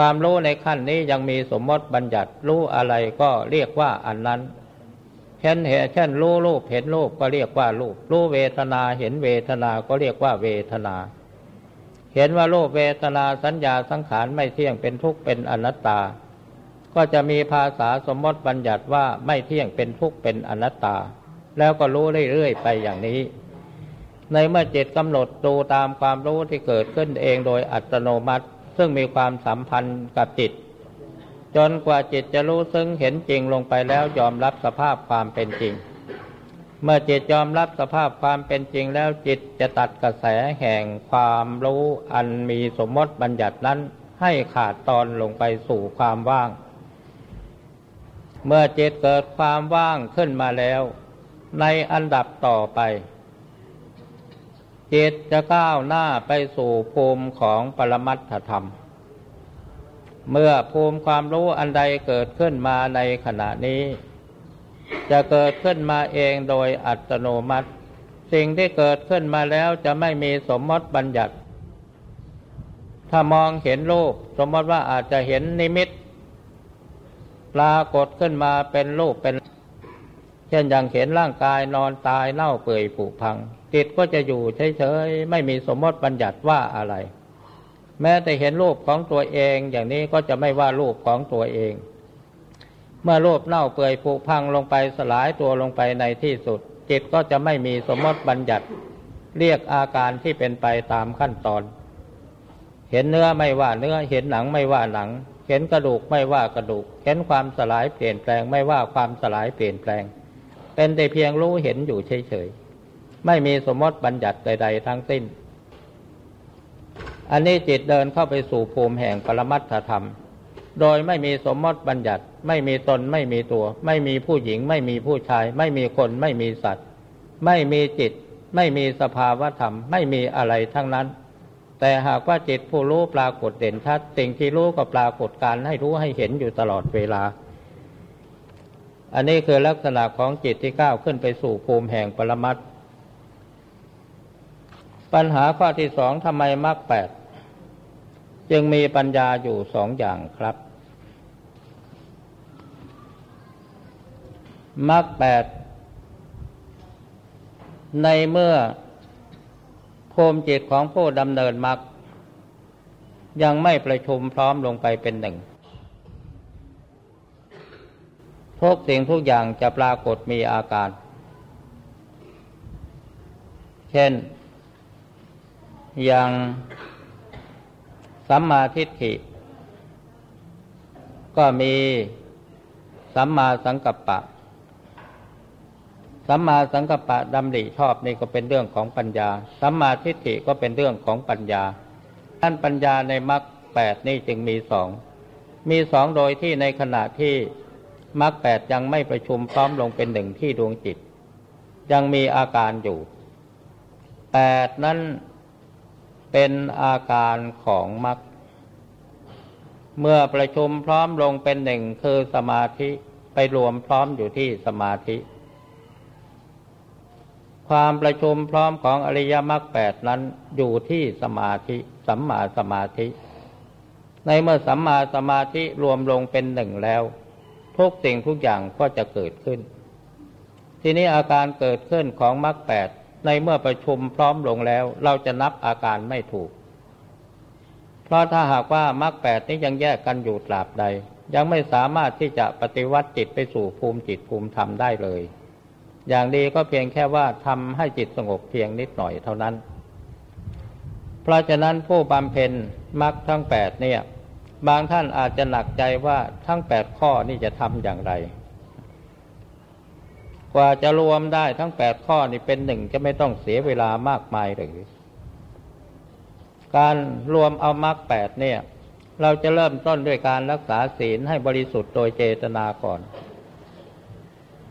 S1: ความรู้ในขั้นนี้ยังมีสมมติบัญญัติรู้อะไรก็เรียกว่าอันนั้น เช่นเห็นเช่นรู้รูปเห็นรูปก็เรียกว่ารูป รู้เวทนาเห็นเวทนาก็เรียกว่าเวทนา เห็นว่ารูปเวทนาสัญญาสังขารไม่เที่ยงเป็นทุกข์เป็นอนัตตา ก็จะมีภาษาสมมติบัญญัติว่าไม่เที่ยงเป็นทุกข์เป็นอนัตตา แล้วก็รู้เรื่อยๆไปอย่างนี้ในเมื่อจิตกำหนดดูตามความรู้ที่เกิดขึ้นเองโดยอัตโนมัติ ซึ่งมีความสัมพันธ์กับจิต จนกว่าจิตจะรู้ซึ้งเห็นจริงลงไปแล้วยอมรับสภาพความเป็นจริง เมื่อจิตยอมรับสภาพความเป็นจริงแล้วจิตจะตัดกระแสแห่งความรู้อันมีสมมติบัญญัตินั้นให้ขาดตอนลงไปสู่ความว่าง เมื่อจิตเกิดความว่างขึ้นมาแล้ว ในอันดับต่อไป จิตจะก้าวหน้าไปสู่ภูมิของปรมัตถธรรม เมื่อภูมิความรู้อันใดเกิดขึ้นมาในขณะนี้ จะเกิดขึ้นมาเองโดยอัตโนมัติ สิ่งที่เกิดขึ้นมาแล้วจะไม่มีสมมติบัญญัติ ถ้ามองเห็นรูปสมมติว่าอาจจะเห็นนิมิต ปรากฏขึ้นมาเป็นรูปเป็น เช่นอย่างเห็นร่างกายนอนตายเน่าเปื่อยผุพัง จิตก็จะอยู่เฉยๆไม่มีสมมติบัญญัติว่าอะไร แม้แต่เห็นรูปของตัวเองอย่างนี้ก็จะไม่ว่ารูปของตัวเอง เมื่อรูปเน่าเปื่อยผุพังลงไปสลายตัวลงไปในที่สุด จิตก็จะไม่มีสมมติบัญญัติ เรียกอาการที่เป็นไปตามขั้นตอน เห็นเนื้อไม่ว่าเนื้อเห็นหนังไม่ว่าหนัง เห็นกระดูกไม่ว่ากระดูก เห็นความสลายเปลี่ยนแปลงไม่ว่าความสลายเปลี่ยนแปลง เป็นแต่เพียงรู้เห็นอยู่เฉยๆ ไม่มีสมมติบัญญัติใด ๆ ทั้งสิ้น อันนี้จิตเดินเข้าไปสู่ภูมิแห่งปรมัตถธรรม โดยไม่มีสมมติบัญญัติ ไม่มีตนไม่มีตัว ไม่มีผู้หญิง ไม่มีผู้ชาย ไม่มีคน ไม่มีสัตว์ ไม่มีจิต ไม่มีสภาวธรรม ไม่มีอะไรทั้งนั้น แต่หากว่าจิตผู้รู้ปรากฏเด่นชัด สิ่งที่รู้ก็ปรากฏการให้รู้ให้เห็นอยู่ตลอดเวลาอันนี้คือลักษณะของจิตที่ก้าวขึ้นไปสู่ภูมิแห่งปรมัต ปัญหาข้อที่สองทำไมมรรคแปดจึงมีปัญญาอยู่สองอย่างครับมรรคแปดในเมื่อภูมิจิตของผู้ดำเนินมรรคยังไม่ประชุมพร้อมลงไปเป็นหนึ่งทุกสิ่งทุกอย่างจะปรากฏมีอาการ เช่น อย่างสัมมาทิฏฐิ ก็มีสัมมาสังกัปปะ สัมมาสังกัปปะดำริชอบนี่ก็เป็นเรื่องของปัญญา สัมมาทิฏฐิก็เป็นเรื่องของปัญญาท่านปัญญาในมรรคแปดนี่จึงมีสอง มีสองโดยที่ในขณะที่มรรคแปดยังไม่ประชุมพร้อมลงเป็นหนึ่งที่ดวงจิต ยังมีอาการอยู่แปดนั้น เป็นอาการของมรรคเมื่อประชุมพร้อมลงเป็นหนึ่งคือสมาธิไปรวมพร้อมอยู่ที่สมาธิ ความประชุมพร้อมของอริยมรรคแปดนั้นอยู่ที่สมาธิสัมมาสมาธิ ในเมื่อสัมมาสมาธิรวมลงเป็นหนึ่งแล้ว ทุกสิ่งทุกอย่างก็จะเกิดขึ้น ทีนี้อาการเกิดขึ้นของมรรคแปด ในเมื่อประชุมพร้อมลงแล้ว เราจะนับอาการไม่ถูก เพราะถ้าหากว่ามรรคแปดนี้ยังแยกกันอยู่ตราบใด ยังไม่สามารถที่จะปฏิวัติจิตไปสู่ภูมิจิตภูมิธรรมได้เลย อย่างดีก็เพียงแค่ว่าทำให้จิตสงบเพียงนิดหน่อยเท่านั้น เพราะฉะนั้นผู้บำเพ็ญมรรคทั้งแปดเนี่ย บางท่านอาจจะหนักใจว่าทั้งแปดข้อนี่จะทำอย่างไร กว่าจะรวมได้ทั้งแปดข้อนี่เป็นหนึ่งจะไม่ต้องเสียเวลามากมายหรือการรวมเอามรรคแปดเนี่ย เราจะเริ่มต้นด้วยการรักษาศีลให้บริสุทธิ์โดยเจตนาก่อน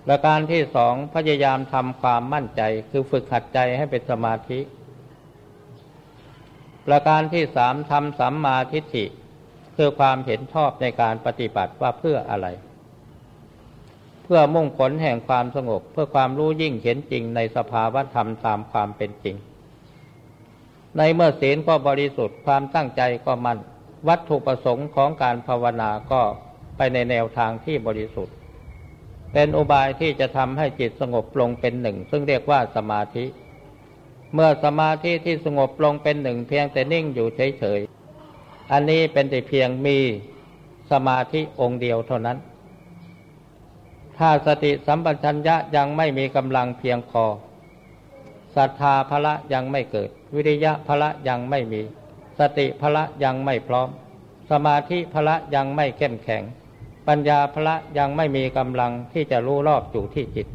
S1: ประการที่สองพยายามทำความมั่นใจคือฝึกขัดใจให้เป็นสมาธิ ประการที่สามทำสัมมาทิฏฐิคือความเห็นชอบในการปฏิบัติว่าเพื่ออะไร พื่อมุ่งผลแห่งความสงบ เพื่อความรู้ยิ่งเห็นจริงในสภาวธรรมตามความเป็นจริง ในเมื่อศีลก็บริสุทธิ์ความตั้งใจก็มัน่นวัตถุประสงค์ของการภาวนาก็ไปในแนวทางที่บริสุทธิ์ เป็นอุบายที่จะทำให้จิตสงบลงเป็นหนึ่ง ซึ่งเรียกว่าสมาธิ เมื่อสมาธิที่สงบลงเป็นหนึ่งเพียงแต่นิ่งอยู่เฉยๆอันนี้เป็นแต่เพียงมีสมาธิองค์เดียวเท่านั้น ถ้าสติสัมปชัญญะยังไม่มีกำลังเพียงพอศรัทธาพละยังไม่เกิด วิริยะพละยังไม่มี สติพละยังไม่พร้อม สมาธิพละยังไม่เข้มแข็ง ปัญญาพละยังไม่มีกำลังที่จะรู้รอบอยู่ที่จิต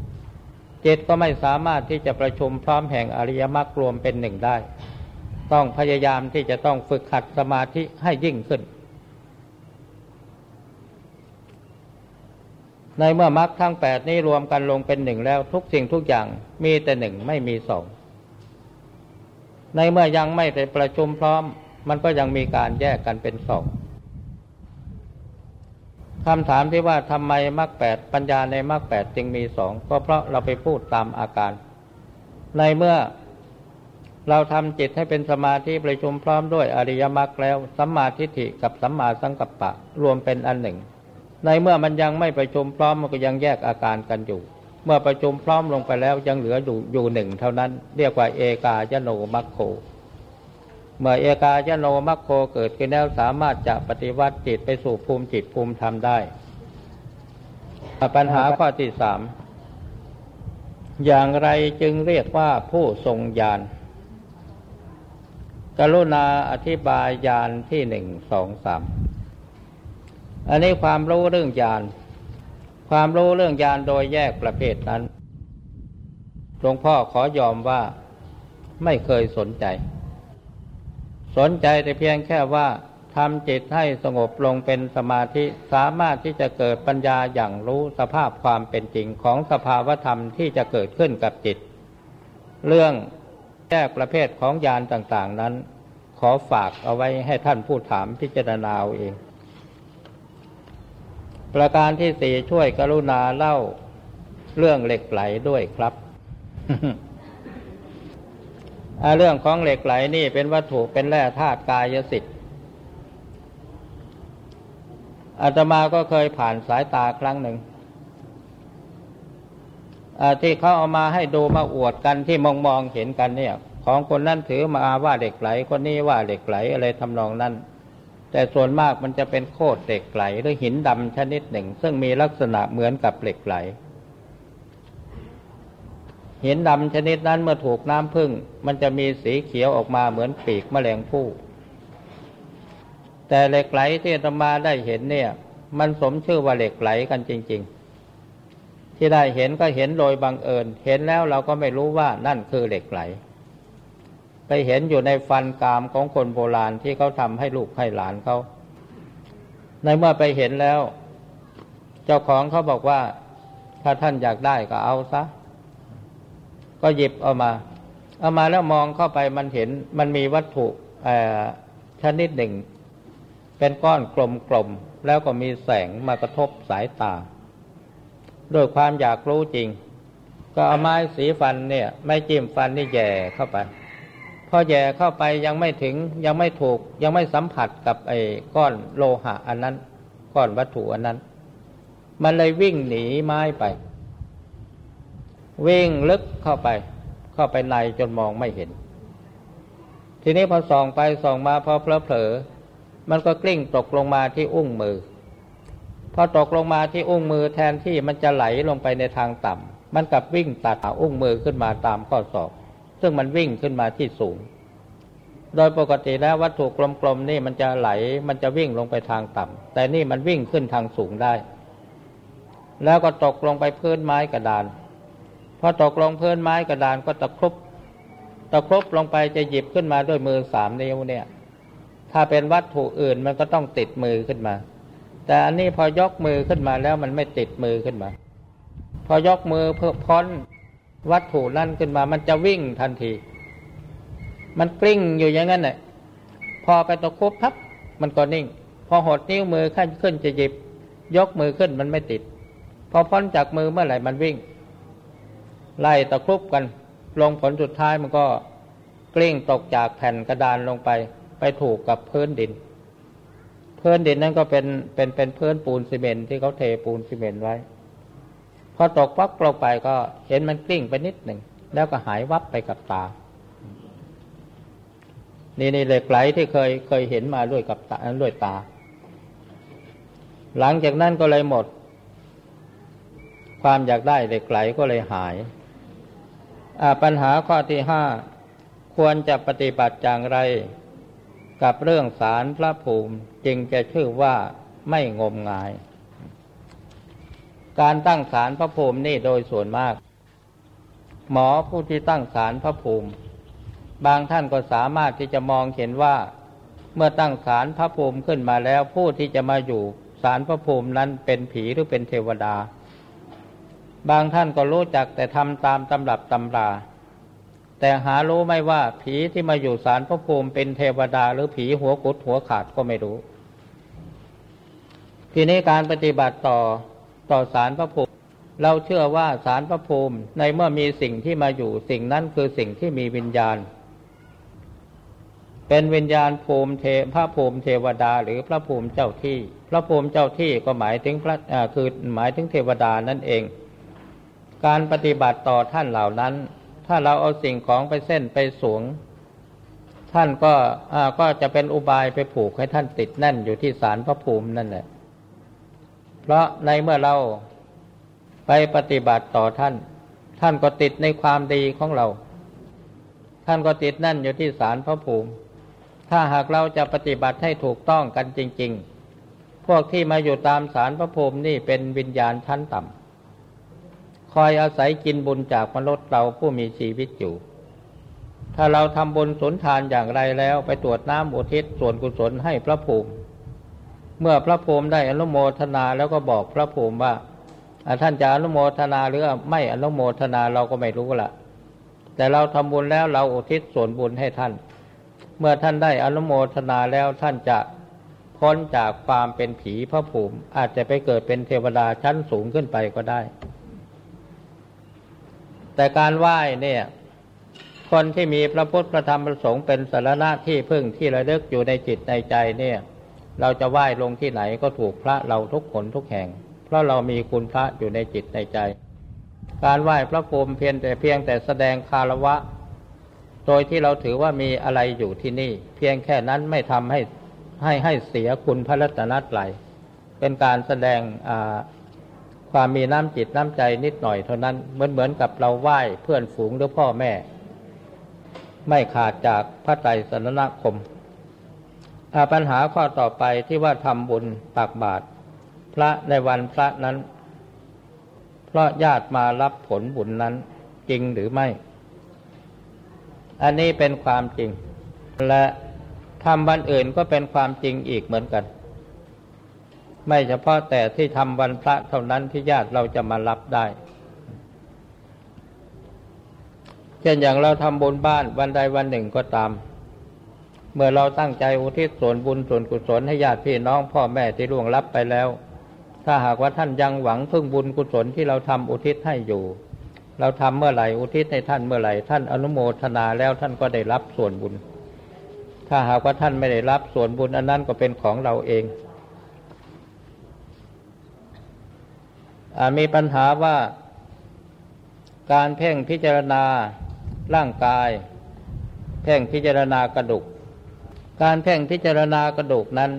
S1: จิตก็ไม่สามารถที่จะประชุมพร้อมแห่งอริยมรรครวมเป็นหนึ่งได้ ต้องพยายามที่จะต้องฝึกขัดสมาธิให้ยิ่งขึ้น ในเมื่อมรรคทั้งแปดนี้รวมกันลงเป็นหนึ่งแล้วทุกสิ่งทุกอย่างมีแต่หนึ่งไม่มีสองในเมื่อยังไม่ได้ประชุมพร้อม มันก็ยังมีการแยกกันเป็นสองคำถามที่ว่าทำไมมรรคแปดปัญญาในมรรคแปดจึงมีสองก็เพราะเราไปพูดตามอาการ ในเมื่อเราทำจิตให้เป็นสมาธิประชุมพร้อมด้วยอริยมรรคแล้วสัมมาทิฏฐิกับสัมมาสังกัปปะรวมเป็นอันหนึ่ง ในเมื่อมันยังไม่ประชุมพร้อมมันก็ยังแยกอาการกันอยู่ เมื่อประชุมพร้อมลงไปแล้วยังเหลืออยู่อยู่หนึ่งเท่านั้น เรียกว่าเอกายโนมัคโค เมื่อเอกายโนมัคโคเกิดขึ้นแล้วสามารถจะปฏิวัติจิตไปสู่ภูมิจิตภูมิธรรมได้ ปัญหาข้อที่สามอย่างไรจึงเรียกว่าผู้ทรงญาณกรุณาอธิบายญาณที่หนึ่งสองสาม อันนี้ความรู้เรื่องญาณความรู้เรื่องญาณโดยแยกประเภทนั้นหลวงพ่อขอยอมว่าไม่เคยสนใจ สนใจแต่เพียงแค่ว่าทำจิตให้สงบลงเป็นสมาธิสามารถที่จะเกิดปัญญาอย่างรู้สภาพความเป็นจริงของสภาวธรรมที่จะเกิดขึ้นกับจิต เรื่องแยกประเภทของญาณต่างๆนั้น ขอฝากเอาไว้ให้ท่านผู้ถามพิจารณาเอาเอง ประการที่สี่ช่วยกรุณาเล่าเรื่องเหล็กไหลด้วยครับเรื่องของเหล็กไหลนี่เป็นวัตถุเป็นแร่ธาตุกายสิทธิ์อาตมาก็เคยผ่านสายตาครั้งหนึ่งที่เขาเอามาให้ดูมาอวดกันที่มองมองเห็นกันเนี่ย ของคนนั้นถือมาว่าเหล็กไหล คนนี้ว่าเหล็กไหลอะไรทำนองนั้น แต่ส่วนมากมันจะเป็นโคดเหล็กไหลหรือหินดำชนิดหนึ่ง ซึ่งมีลักษณะเหมือนกับเหล็กไหล หินดำชนิดนั้นเมื่อถูกน้ำพึ่ง มันจะมีสีเขียวออกมาเหมือนปีกแมลงผู้ แต่เหล็กไหลที่ธรรมาได้เห็นเนี่ย มันสมชื่อว่าเหล็กไหลกันจริง ๆ ที่ได้เห็นก็เห็นโดยบังเอิญ เห็นแล้วเราก็ไม่รู้ว่านั่นคือเหล็กไหล ไปเห็นอยู่ในฟันกรามของคนโบราณที่เขาทำให้ลูกให้หลานเขาในเมื่อไปเห็นแล้ว เจ้าของเขาบอกว่า ถ้าท่านอยากได้ก็เอาซะ ก็หยิบเอามา เอามาแล้วมองเข้าไปมันเห็นมันมีวัตถุชนิดหนึ่ง เป็นก้อนกลมๆ แล้วก็มีแสงมากระทบสายตา ด้วยความอยากรู้จริง ก็เอาไม้สีฟันเนี่ย ไม่จิ้มฟันนี่แย่เข้าไป พอแย่เข้าไปยังไม่ถึงยังไม่ถูกยังไม่สัมผัสกับไอ้ก้อนโลหะอันนั้น ก้อนวัตถุอันนั้น มันเลยวิ่งหนีไม้ไป วิ่งลึกเข้าไป เข้าไปในจนมองไม่เห็น ทีนี้พอส่องไปส่องมาพอเพลอเผลอมันก็กลิ้งตกลงมาที่อุ้งมือ พอตกลงมาที่อุ้งมือแทนที่มันจะไหลลงไปในทางต่ำมันกลับวิ่งตัดอุ้งมือขึ้นมาตามข้อศอก ซึ่งมันวิ่งขึ้นมาที่สูง โดยปกติแล้ววัตถุกลมๆนี่มันจะไหล มันจะวิ่งลงไปทางต่ำแต่นี่มันวิ่งขึ้นทางสูงได้ แล้วก็ตกลงไปพื้นไม้กระดานพอตกลงพื้นไม้กระดานก็ตะครุบตะครุบลงไปจะหยิบขึ้นมาด้วยมือสามนิ้วเนี่ย ถ้าเป็นวัตถุอื่นมันก็ต้องติดมือขึ้นมา แต่อันนี้พอยกมือขึ้นมาแล้วมันไม่ติดมือขึ้นมา พอยกมือเพื่อพ้น วัตถุนั่นขึ้นมา มันจะวิ่งทันที มันกลิ้งอยู่อย่างนั้นแหละพอไปตะคุบพับมันก็นิ่ง พอหดนิ้วมือขึ้นขึ้นจะหยิบ ยกมือขึ้นมันไม่ติด พอพ้นจากมือเมื่อไหร่มันวิ่ง ไล่ตะครุบกัน ลงผลสุดท้ายมันก็กลิ้งตกจากแผ่นกระดานลงไป ไปถูกกับพื้นดิน พื้นดินนั่นก็เป็นเป็นเป็นพื้นปูนซีเมนต์ที่เขาเทปูนซีเมนต์ไว้ อตกปักลงไปก็เห็นมันกลิ้งไปนิดหนึ่ง แล้วก็หายวับไปกับตา นี่นี่เหล็กไหลที่เคยเคยเห็นมาด้วยกับตาด้วยตา หลังจากนั้นก็เลยหมด ความอยากได้เหล็กไหลก็เลยหายปัญหาข้อที่ห้าควรจะปฏิบัติอย่างไร กับเรื่องสารพระภูมิ จึงจะชื่อว่าไม่งมงาย การตั้งสารพระภูมินี่โดยส่วนมาก หมอผู้ที่ตั้งสารพระภูมิ บางท่านก็สามารถที่จะมองเห็นว่า เมื่อตั้งสารพระภูมิขึ้นมาแล้ว ผู้ที่จะมาอยู่สารพระภูมินั้นเป็นผีหรือเป็นเทวดา บางท่านก็รู้จักแต่ทำตามตำรับตำรา แต่หารู้ไม่ว่าผีที่มาอยู่สารพระภูมิเป็นเทวดา หรือผีหัวกุดหัวขาดก็ไม่รู้ ทีนี้การปฏิบัติต่อ ต่อสารพระภูมิ เราเชื่อว่าสารพระภูมิในเมื่อมีสิ่งที่มาอยู่สิ่งนั้นคือสิ่งที่มีวิญญาณ เป็นวิญญาณภูมิเทพระภูมิเทวดาหรือพระภูมิเจ้าที่ พระภูมิเจ้าที่ก็หมายถึงพระคือหมายถึงเทวดานั่นเอง การปฏิบัติต่อท่านเหล่านั้น ถ้าเราเอาสิ่งของไปเส้นไปสวงท่านก็ก็จะเป็นอุบายไปผูกให้ท่านติดแน่นอยู่ที่ศาลพระภูมินั่นแหละ เพราะในเมื่อเราไปปฏิบัติต่อท่าน ท่านก็ติดในความดีของเรา ท่านก็ติดแน่นอยู่ที่ศาลพระภูมิ ถ้าหากเราจะปฏิบัติให้ถูกต้องกันจริง ๆ พวกที่มาอยู่ตามศาลพระภูมินี่เป็นวิญญาณชั้นต่ำคอยอาศัยกินบุญจากมนุษย์เราผู้มีชีวิตอยู่ถ้าเราทำบุญสนทานอย่างไรแล้วไปตรวจน้ำอุทิศส่วนกุศลให้พระภูมิ เมื่อพระภูมิได้อนุโมทนาแล้วก็บอกพระภูมิว่าท่านจะอนุโมทนาหรือไม่อนุโมทนาเราก็ไม่รู้ละแต่เราทำบุญแล้วเราอุทิศส่วนบุญให้ท่าน เมื่อท่านได้อนุโมทนาแล้วท่านจะพ้นจากความเป็นผีพระภูมิ อาจจะไปเกิดเป็นเทวดาชั้นสูงขึ้นไปก็ได้ แต่การไหว้เนี่ย คนที่มีพระพุทธพระธรรมพระสงฆ์เป็นสารณะที่พึ่งที่ระลึกอยู่ในจิตในใจเนี่ย เราจะไหว้ลงที่ไหนก็ถูกพระเราทุกคนทุกแห่ง เพราะเรามีคุณพระอยู่ในจิตในใจ การไหว้พระภูมิเพียงแต่เพียงแต่แสดงคารวะ โดยที่เราถือว่ามีอะไรอยู่ที่นี่ เพียงแค่นั้นไม่ทำให้ให้ให้เสียคุณพระรัตนตรัยเป็นการแสดงความมีน้ำจิตน้ำใจนิดหน่อยเท่านั้นเหมือนเหมือนกับเราไหว้เพื่อนฝูงหรือพ่อแม่ ไม่ขาดจากพระไตรสนณคม ปัญหาข้อต่อไปที่ว่าทำบุญตักบาตรพระในวันพระนั้น เพราะญาติมารับผลบุญนั้นจริงหรือไม่ อันนี้เป็นความจริง และทำวันอื่นก็เป็นความจริงอีกเหมือนกัน ไม่เฉพาะแต่ที่ทำวันพระเท่านั้นที่ญาติเราจะมารับได้เช่นอย่างเราทำบุญบ้านวันใดวันหนึ่งก็ตาม เมื่อเราตั้งใจอุทิศส่วนบุญส่วนกุศลให้ญาติพี่น้องพ่อแม่ที่ล่วงลับไปแล้ว ถ้าหากว่าท่านยังหวังพึ่งบุญกุศลที่เราทำอุทิศให้อยู่ เราทำเมื่อไหร่อุทิศให้ท่านเมื่อไหร่ท่านอนุโมทนาแล้วท่านก็ได้รับส่วนบุญ ถ้าหากว่าท่านไม่ได้รับส่วนบุญอันนั้นก็เป็นของเราเองมีปัญหาว่าการเพ่งพิจารณาร่างกาย เพ่งพิจารณากระดูก การเพ่งพิจารณากระดูกนั้น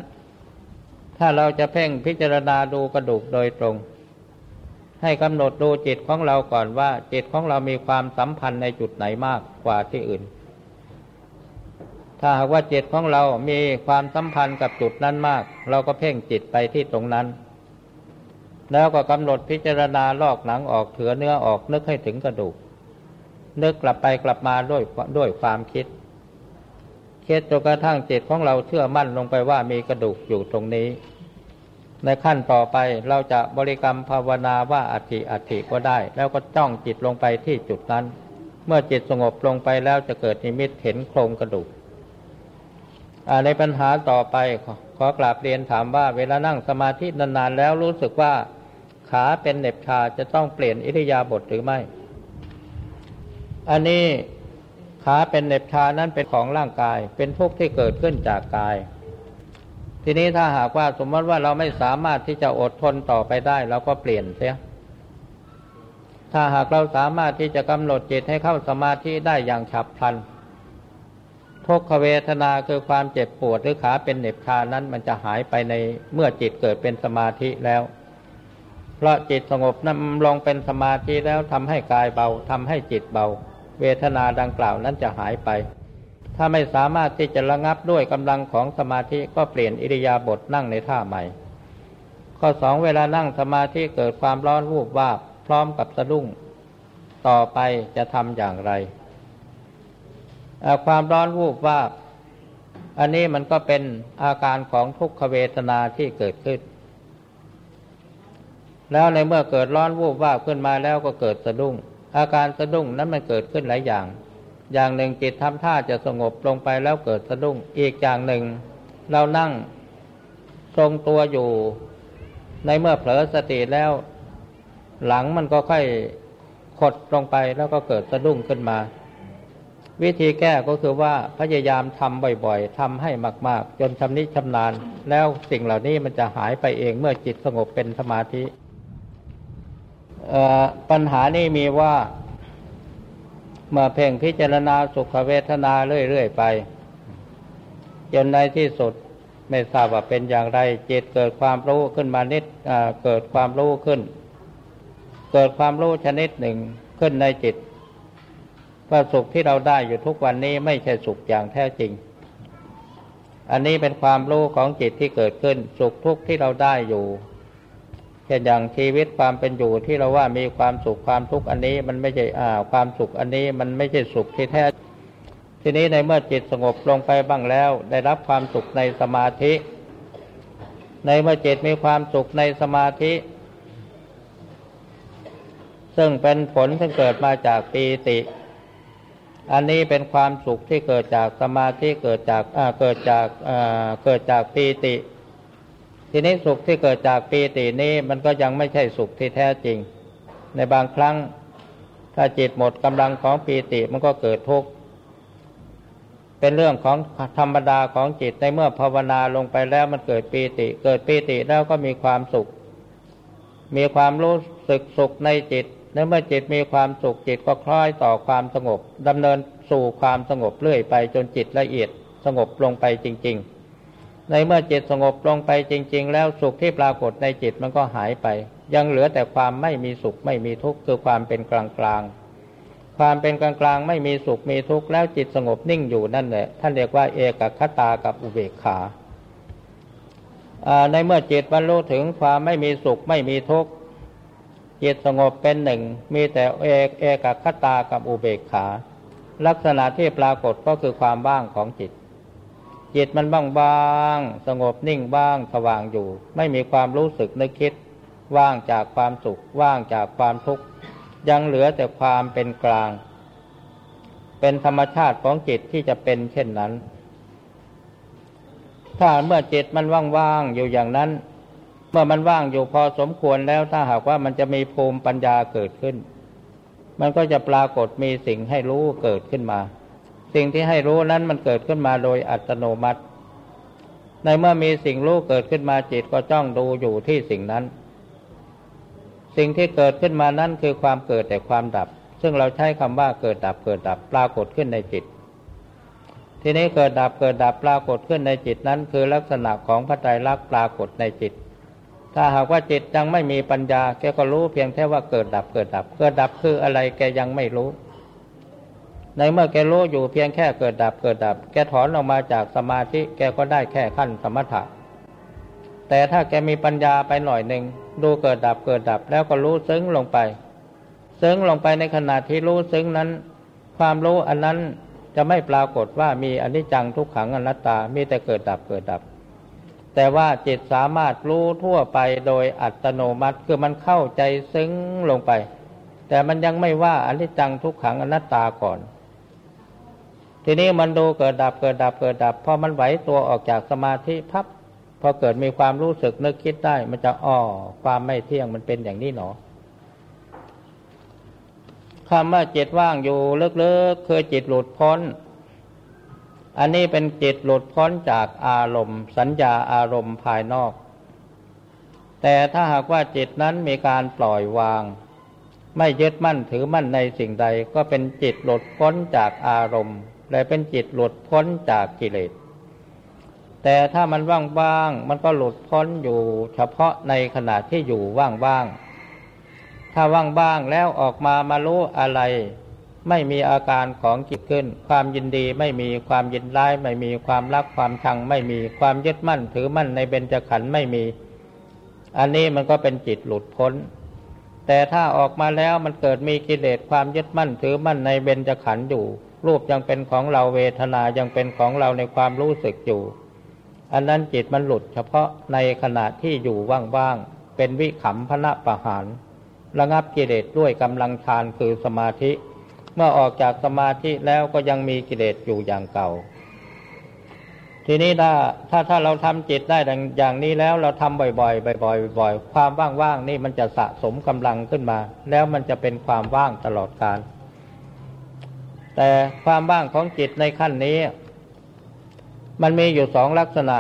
S1: ถ้าเราจะเพ่งพิจารณาดูกระดูกโดยตรง ให้กำหนดดูจิตของเราก่อนว่า จิตของเรามีความสัมพันธ์ในจุดไหนมากกว่าที่อื่น ถ้าหากว่าจิตของเรามีความสัมพันธ์กับจุดนั้นมาก เราก็เพ่งจิตไปที่ตรงนั้น แล้วก็กำหนดพิจารณาลอกหนังออกเถือเนื้อออกนึกให้ถึงกระดูกนึกกลับไปกลับมาด้วยด้วยความคิด คิดจนกระทั่งจิตของเราเชื่อมั่นลงไปว่ามีกระดูกอยู่ตรงนี้ ในขั้นต่อไปเราจะบริกรรมภาวนาว่าอัติอัติก็ได้ แล้วก็จ้องจิตลงไปที่จุดนั้น เมื่อจิตสงบลงไปแล้วจะเกิดนิมิตเห็นโครงกระดูกในปัญหาต่อไปขอกราบเรียนถามว่า เวลานั่งสมาธินานๆแล้วรู้สึกว่าขขาเป็นเน็บชาจะต้องเปลี่ยนอิริยาบถหรือไม่ อันนี้ ขาเป็นเน็บชานั้นเป็นของร่างกาย เป็นทุกข์ที่เกิดขึ้นจากกาย ทีนี้ถ้าหากว่าสมมติว่าเราไม่สามารถที่จะอดทนต่อไปได้เราก็เปลี่ยนเสียถ้าหากเราสามารถที่จะกำหนดจิตให้เข้าสมาธิได้อย่างฉับพลันทุกขเวทนาคือความเจ็บปวดหรือขาเป็นเหน็บชานั้นมันจะหายไปในเมื่อจิตเกิดเป็นสมาธิแล้ว เพราะจิตสงบนั้นลงเป็นสมาธิแล้วทำให้กายเบาทำให้จิตเบา เวทนาดังกล่าวนั้นจะหายไป ถ้าไม่สามารถที่จะระงับด้วยกำลังของสมาธิก็เปลี่ยนอิริยาบถนั่งในท่าใหม่ ข้อสองเวลานั่งสมาธิเกิดความร้อนวูบวาบพร้อมกับสะดุ้ง ต่อไปจะทำอย่างไร ความร้อนวูบว่าอันนี้มันก็เป็นอาการของทุกขเวทนาที่เกิดขึ้น แล้วในเมื่อเกิดร้อนวูบว่าขึ้นมาแล้วก็เกิดสะดุ้ง อาการสะดุ้งนั้นมันเกิดขึ้นหลายอย่าง อย่างหนึ่งจิตทำท่าจะสงบลงไปแล้วเกิดสะดุ้ง อีกอย่างหนึ่ง เรานั่งทรงตัวอยู่ ในเมื่อเผลอสติแล้ว หลังมันก็ค่อยขดลงไปแล้วก็เกิดสะดุ้งขึ้นมา วิธีแก้ก็คือว่าพยายามทำบ่อยๆทำให้มาก ๆ จนชำนิชำนาญ แล้วสิ่งเหล่านี้มันจะหายไปเองเมื่อจิตสงบเป็นสมาธิ ปัญหานี้มีว่าเมื่อเพ่งพิจารณาสุขเวทนาเรื่อยๆไป จนในที่สุดไม่ทราบว่าเป็นอย่างไร จิตเกิดความรู้ขึ้นมานิดเกิดความรู้ขึ้น เกิดความรู้ชนิดหนึ่งขึ้นในจิตว่าสุขที่เราได้อยู่ทุกวันนี้ไม่ใช่สุขอย่างแท้จริง อันนี้เป็นความรู้ของจิตที่เกิดขึ้น สุขทุกข์ที่เราได้อยู่ เช่นอย่างชีวิตความเป็นอยู่ที่เราว่ามีความสุขความทุกข์อันนี้มันไม่ใช่อ่าความสุขอันนี้มันไม่ใช่สุขที่แท้ ทีนี้ในเมื่อจิตสงบลงไปบ้างแล้ว ได้รับความสุขในสมาธิ ในเมื่อจิตมีความสุขในสมาธิ ซึ่งเป็นผลที่เกิดมาจากปีติ อันนี้เป็นความสุขที่เกิดจากสมาธิเกิดจากเกิดจากเกิดจากปีติ ทีนี้สุขที่เกิดจากปีตินี้มันก็ยังไม่ใช่สุขที่แท้จริง ในบางครั้ง ถ้าจิตหมดกำลังของปีติมันก็เกิดทุกข์เป็นเรื่องของธรรมดาของจิตในเมื่อภาวนาลงไปแล้วมันเกิดปีติ เกิดปีติแล้วก็มีความสุข มีความรู้สึกสุขในจิตในเมื่อจิตมีความสุขจิตก็คล้อยต่อความสงบดำเนินสู่ความสงบเรื่อยไปจนจิตละเอียดสงบลงไปจริง ๆ ในเมื่อจิตสงบลงไปจริง ๆ แล้วสุขที่ปรากฏในจิตมันก็หายไป ยังเหลือแต่ความไม่มีสุขไม่มีทุกข์คือความเป็นกลางๆ ความเป็นกลางๆ ไม่มีสุขมีทุกข์แล้วจิตสงบนิ่งอยู่นั่นแหละท่านเรียกว่าเอกคตากับอุเบกขาในเมื่อจิตบรรลุถึงความไม่มีสุขไม่มีทุกข์จิตสงบเป็นหนึ่ง มีแต่เอกเอกคตากับอุเบกขา ลักษณะที่ปรากฏก็คือความว่างของจิต จิตมันบ้างบางสงบนิ่งบ้างสว่างอยู่ ไม่มีความรู้สึกนึกคิด ว่างจากความสุข ว่างจากความทุกข์ยังเหลือแต่ความเป็นกลาง เป็นธรรมชาติของจิตที่จะเป็นเช่นนั้น ถ้าเมื่อจิตมันว่างๆอยู่อย่างนั้น เมื่อมันว่างอยู่พอสมควรแล้วถ้าหากว่ามันจะมีภูมิปัญญาเกิดขึ้น มันก็จะปรากฏมีสิ่งให้รู้เกิดขึ้นมา สิ่งที่ให้รู้นั้นมันเกิดขึ้นมาโดยอัตโนมัติ ในเมื่อมีสิ่งรู้เกิดขึ้นมาจิตก็จ้องดูอยู่ที่สิ่งนั้น สิ่งที่เกิดขึ้นมานั้นคือความเกิดแต่ความดับ ซึ่งเราใช้คำว่าเกิดดับเกิดดับปรากฏขึ้นในจิต ทีนี้เกิดดับเกิดดับปรากฏขึ้นในจิตนั้น คือลักษณะของพระไตรลักษณ์ปรากฏในจิต ถ้าหากว่าจิตยังไม่มีปัญญาแกก็รู้เพียงแค่ว่าเกิดดับเกิดดับ เกิดดับคืออะไรแกยังไม่รู้ ในเมื่อแกรู้อยู่เพียงแค่เกิดดับเกิดดับ แกถอนออกมาจากสมาธิแกก็ได้แค่ขั้นสมถะ แต่ถ้าแกมีปัญญาไปหน่อยหนึ่งดูเกิดดับเกิดดับแล้วก็รู้ซึ้งลงไป ซึ้งลงไปในขณะที่รู้ซึ้งนั้น ความรู้อันนั้นจะไม่ปรากฏว่ามีอนิจจังทุกขังอนัตตามีแต่เกิดดับเกิดดับ แต่ว่าจิตสามารถรู้ทั่วไปโดยอัตโนมัติคือมันเข้าใจซึ้งลงไป แต่มันยังไม่ว่าอนิจจังทุกขังอนัตตาก่อน ทีนี้มันดูเกิดดับเกิดดับเกิดดับพอมันไหวตัวออกจากสมาธิพับพอเกิดมีความรู้สึกนึกคิดได้ มันจะอ้อความไม่เที่ยงมันเป็นอย่างนี้หนอคำว่าจิตว่างอยู่เลิกๆคือจิตหลุดพ้น อันนี้เป็นจิตหลุดพ้นจากอารมณ์ สัญญาอารมณ์ภายนอก แต่ถ้าหากว่าจิตนั้นมีการปล่อยวาง ไม่ยึดมั่นถือมั่นในสิ่งใดก็เป็นจิตหลุดพ้นจากอารมณ์ และเป็นจิตหลุดพ้นจากกิเลส แต่ถ้ามันว่างๆ มันก็หลุดพ้นอยู่เฉพาะในขณะที่อยู่ว่างๆ ถ้าว่างๆ แล้วออกมามารู้อะไร ไม่มีอาการของจิตขึ้น ความยินดีไม่มีความยินร้าย ไม่มีความรักความชังไม่มีความยึดมั่น ถือมั่นในเบญจขันธ์ไม่มี อันนี้มันก็เป็นจิตหลุดพ้นแต่ถ้าออกมาแล้วมันเกิดมีกิเลสความยึดมั่นถือมั่นในเบญจขันธ์อยู่ รูปยังเป็นของเราเวทนายังเป็นของเราในความรู้สึกอยู่ อันนั้นจิตมันหลุดเฉพาะในขณะที่อยู่ว่างๆ เป็นวิขำพนะประหาร ระงับกิเลสด้วยกำลังฌานคือสมาธิ เมื่อออกจากสมาธิแล้วก็ยังมีกิเลสอยู่อย่างเก่า ทีนี้ถ้าถ้าถ้าเราทำจิตได้อย่างนี้แล้วเราทำบ่อยๆ บ่อยๆบ่อยๆความว่างๆนี่มันจะสะสมกำลังขึ้นมา แล้วมันจะเป็นความว่างตลอดกาล แต่ความว่างของจิตในขั้นนี้ มันมีอยู่สองลักษณะ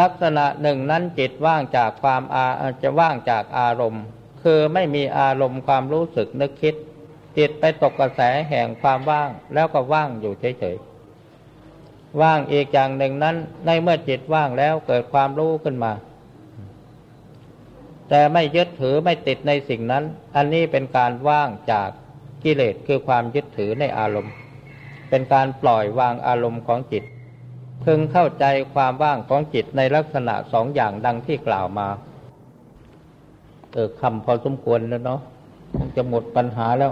S1: ลักษณะหนึ่งนั้นจิตว่างจากความอาจะว่างจากอารมณ์ คือไม่มีอารมณ์ความรู้สึกนึกคิด จิตไปตกกระแสแห่งความว่างแล้วก็ว่างอยู่เฉยๆว่างอีกอย่างหนึ่งนั้น ในเมื่อจิตว่างแล้วเกิดความรู้ขึ้นมาแต่ไม่ยึดถือไม่ติดในสิ่งนั้น อันนี้เป็นการว่างจาก กิเลสคือความยึดถือในอารมณ์ เป็นการปล่อยวางอารมณ์ของจิตพึงเข้าใจความว่างของจิตในลักษณะสองอย่างดังที่กล่าวมา เออคำพอสมควรแล้วเนาะคงจะหมดปัญหาแล้ว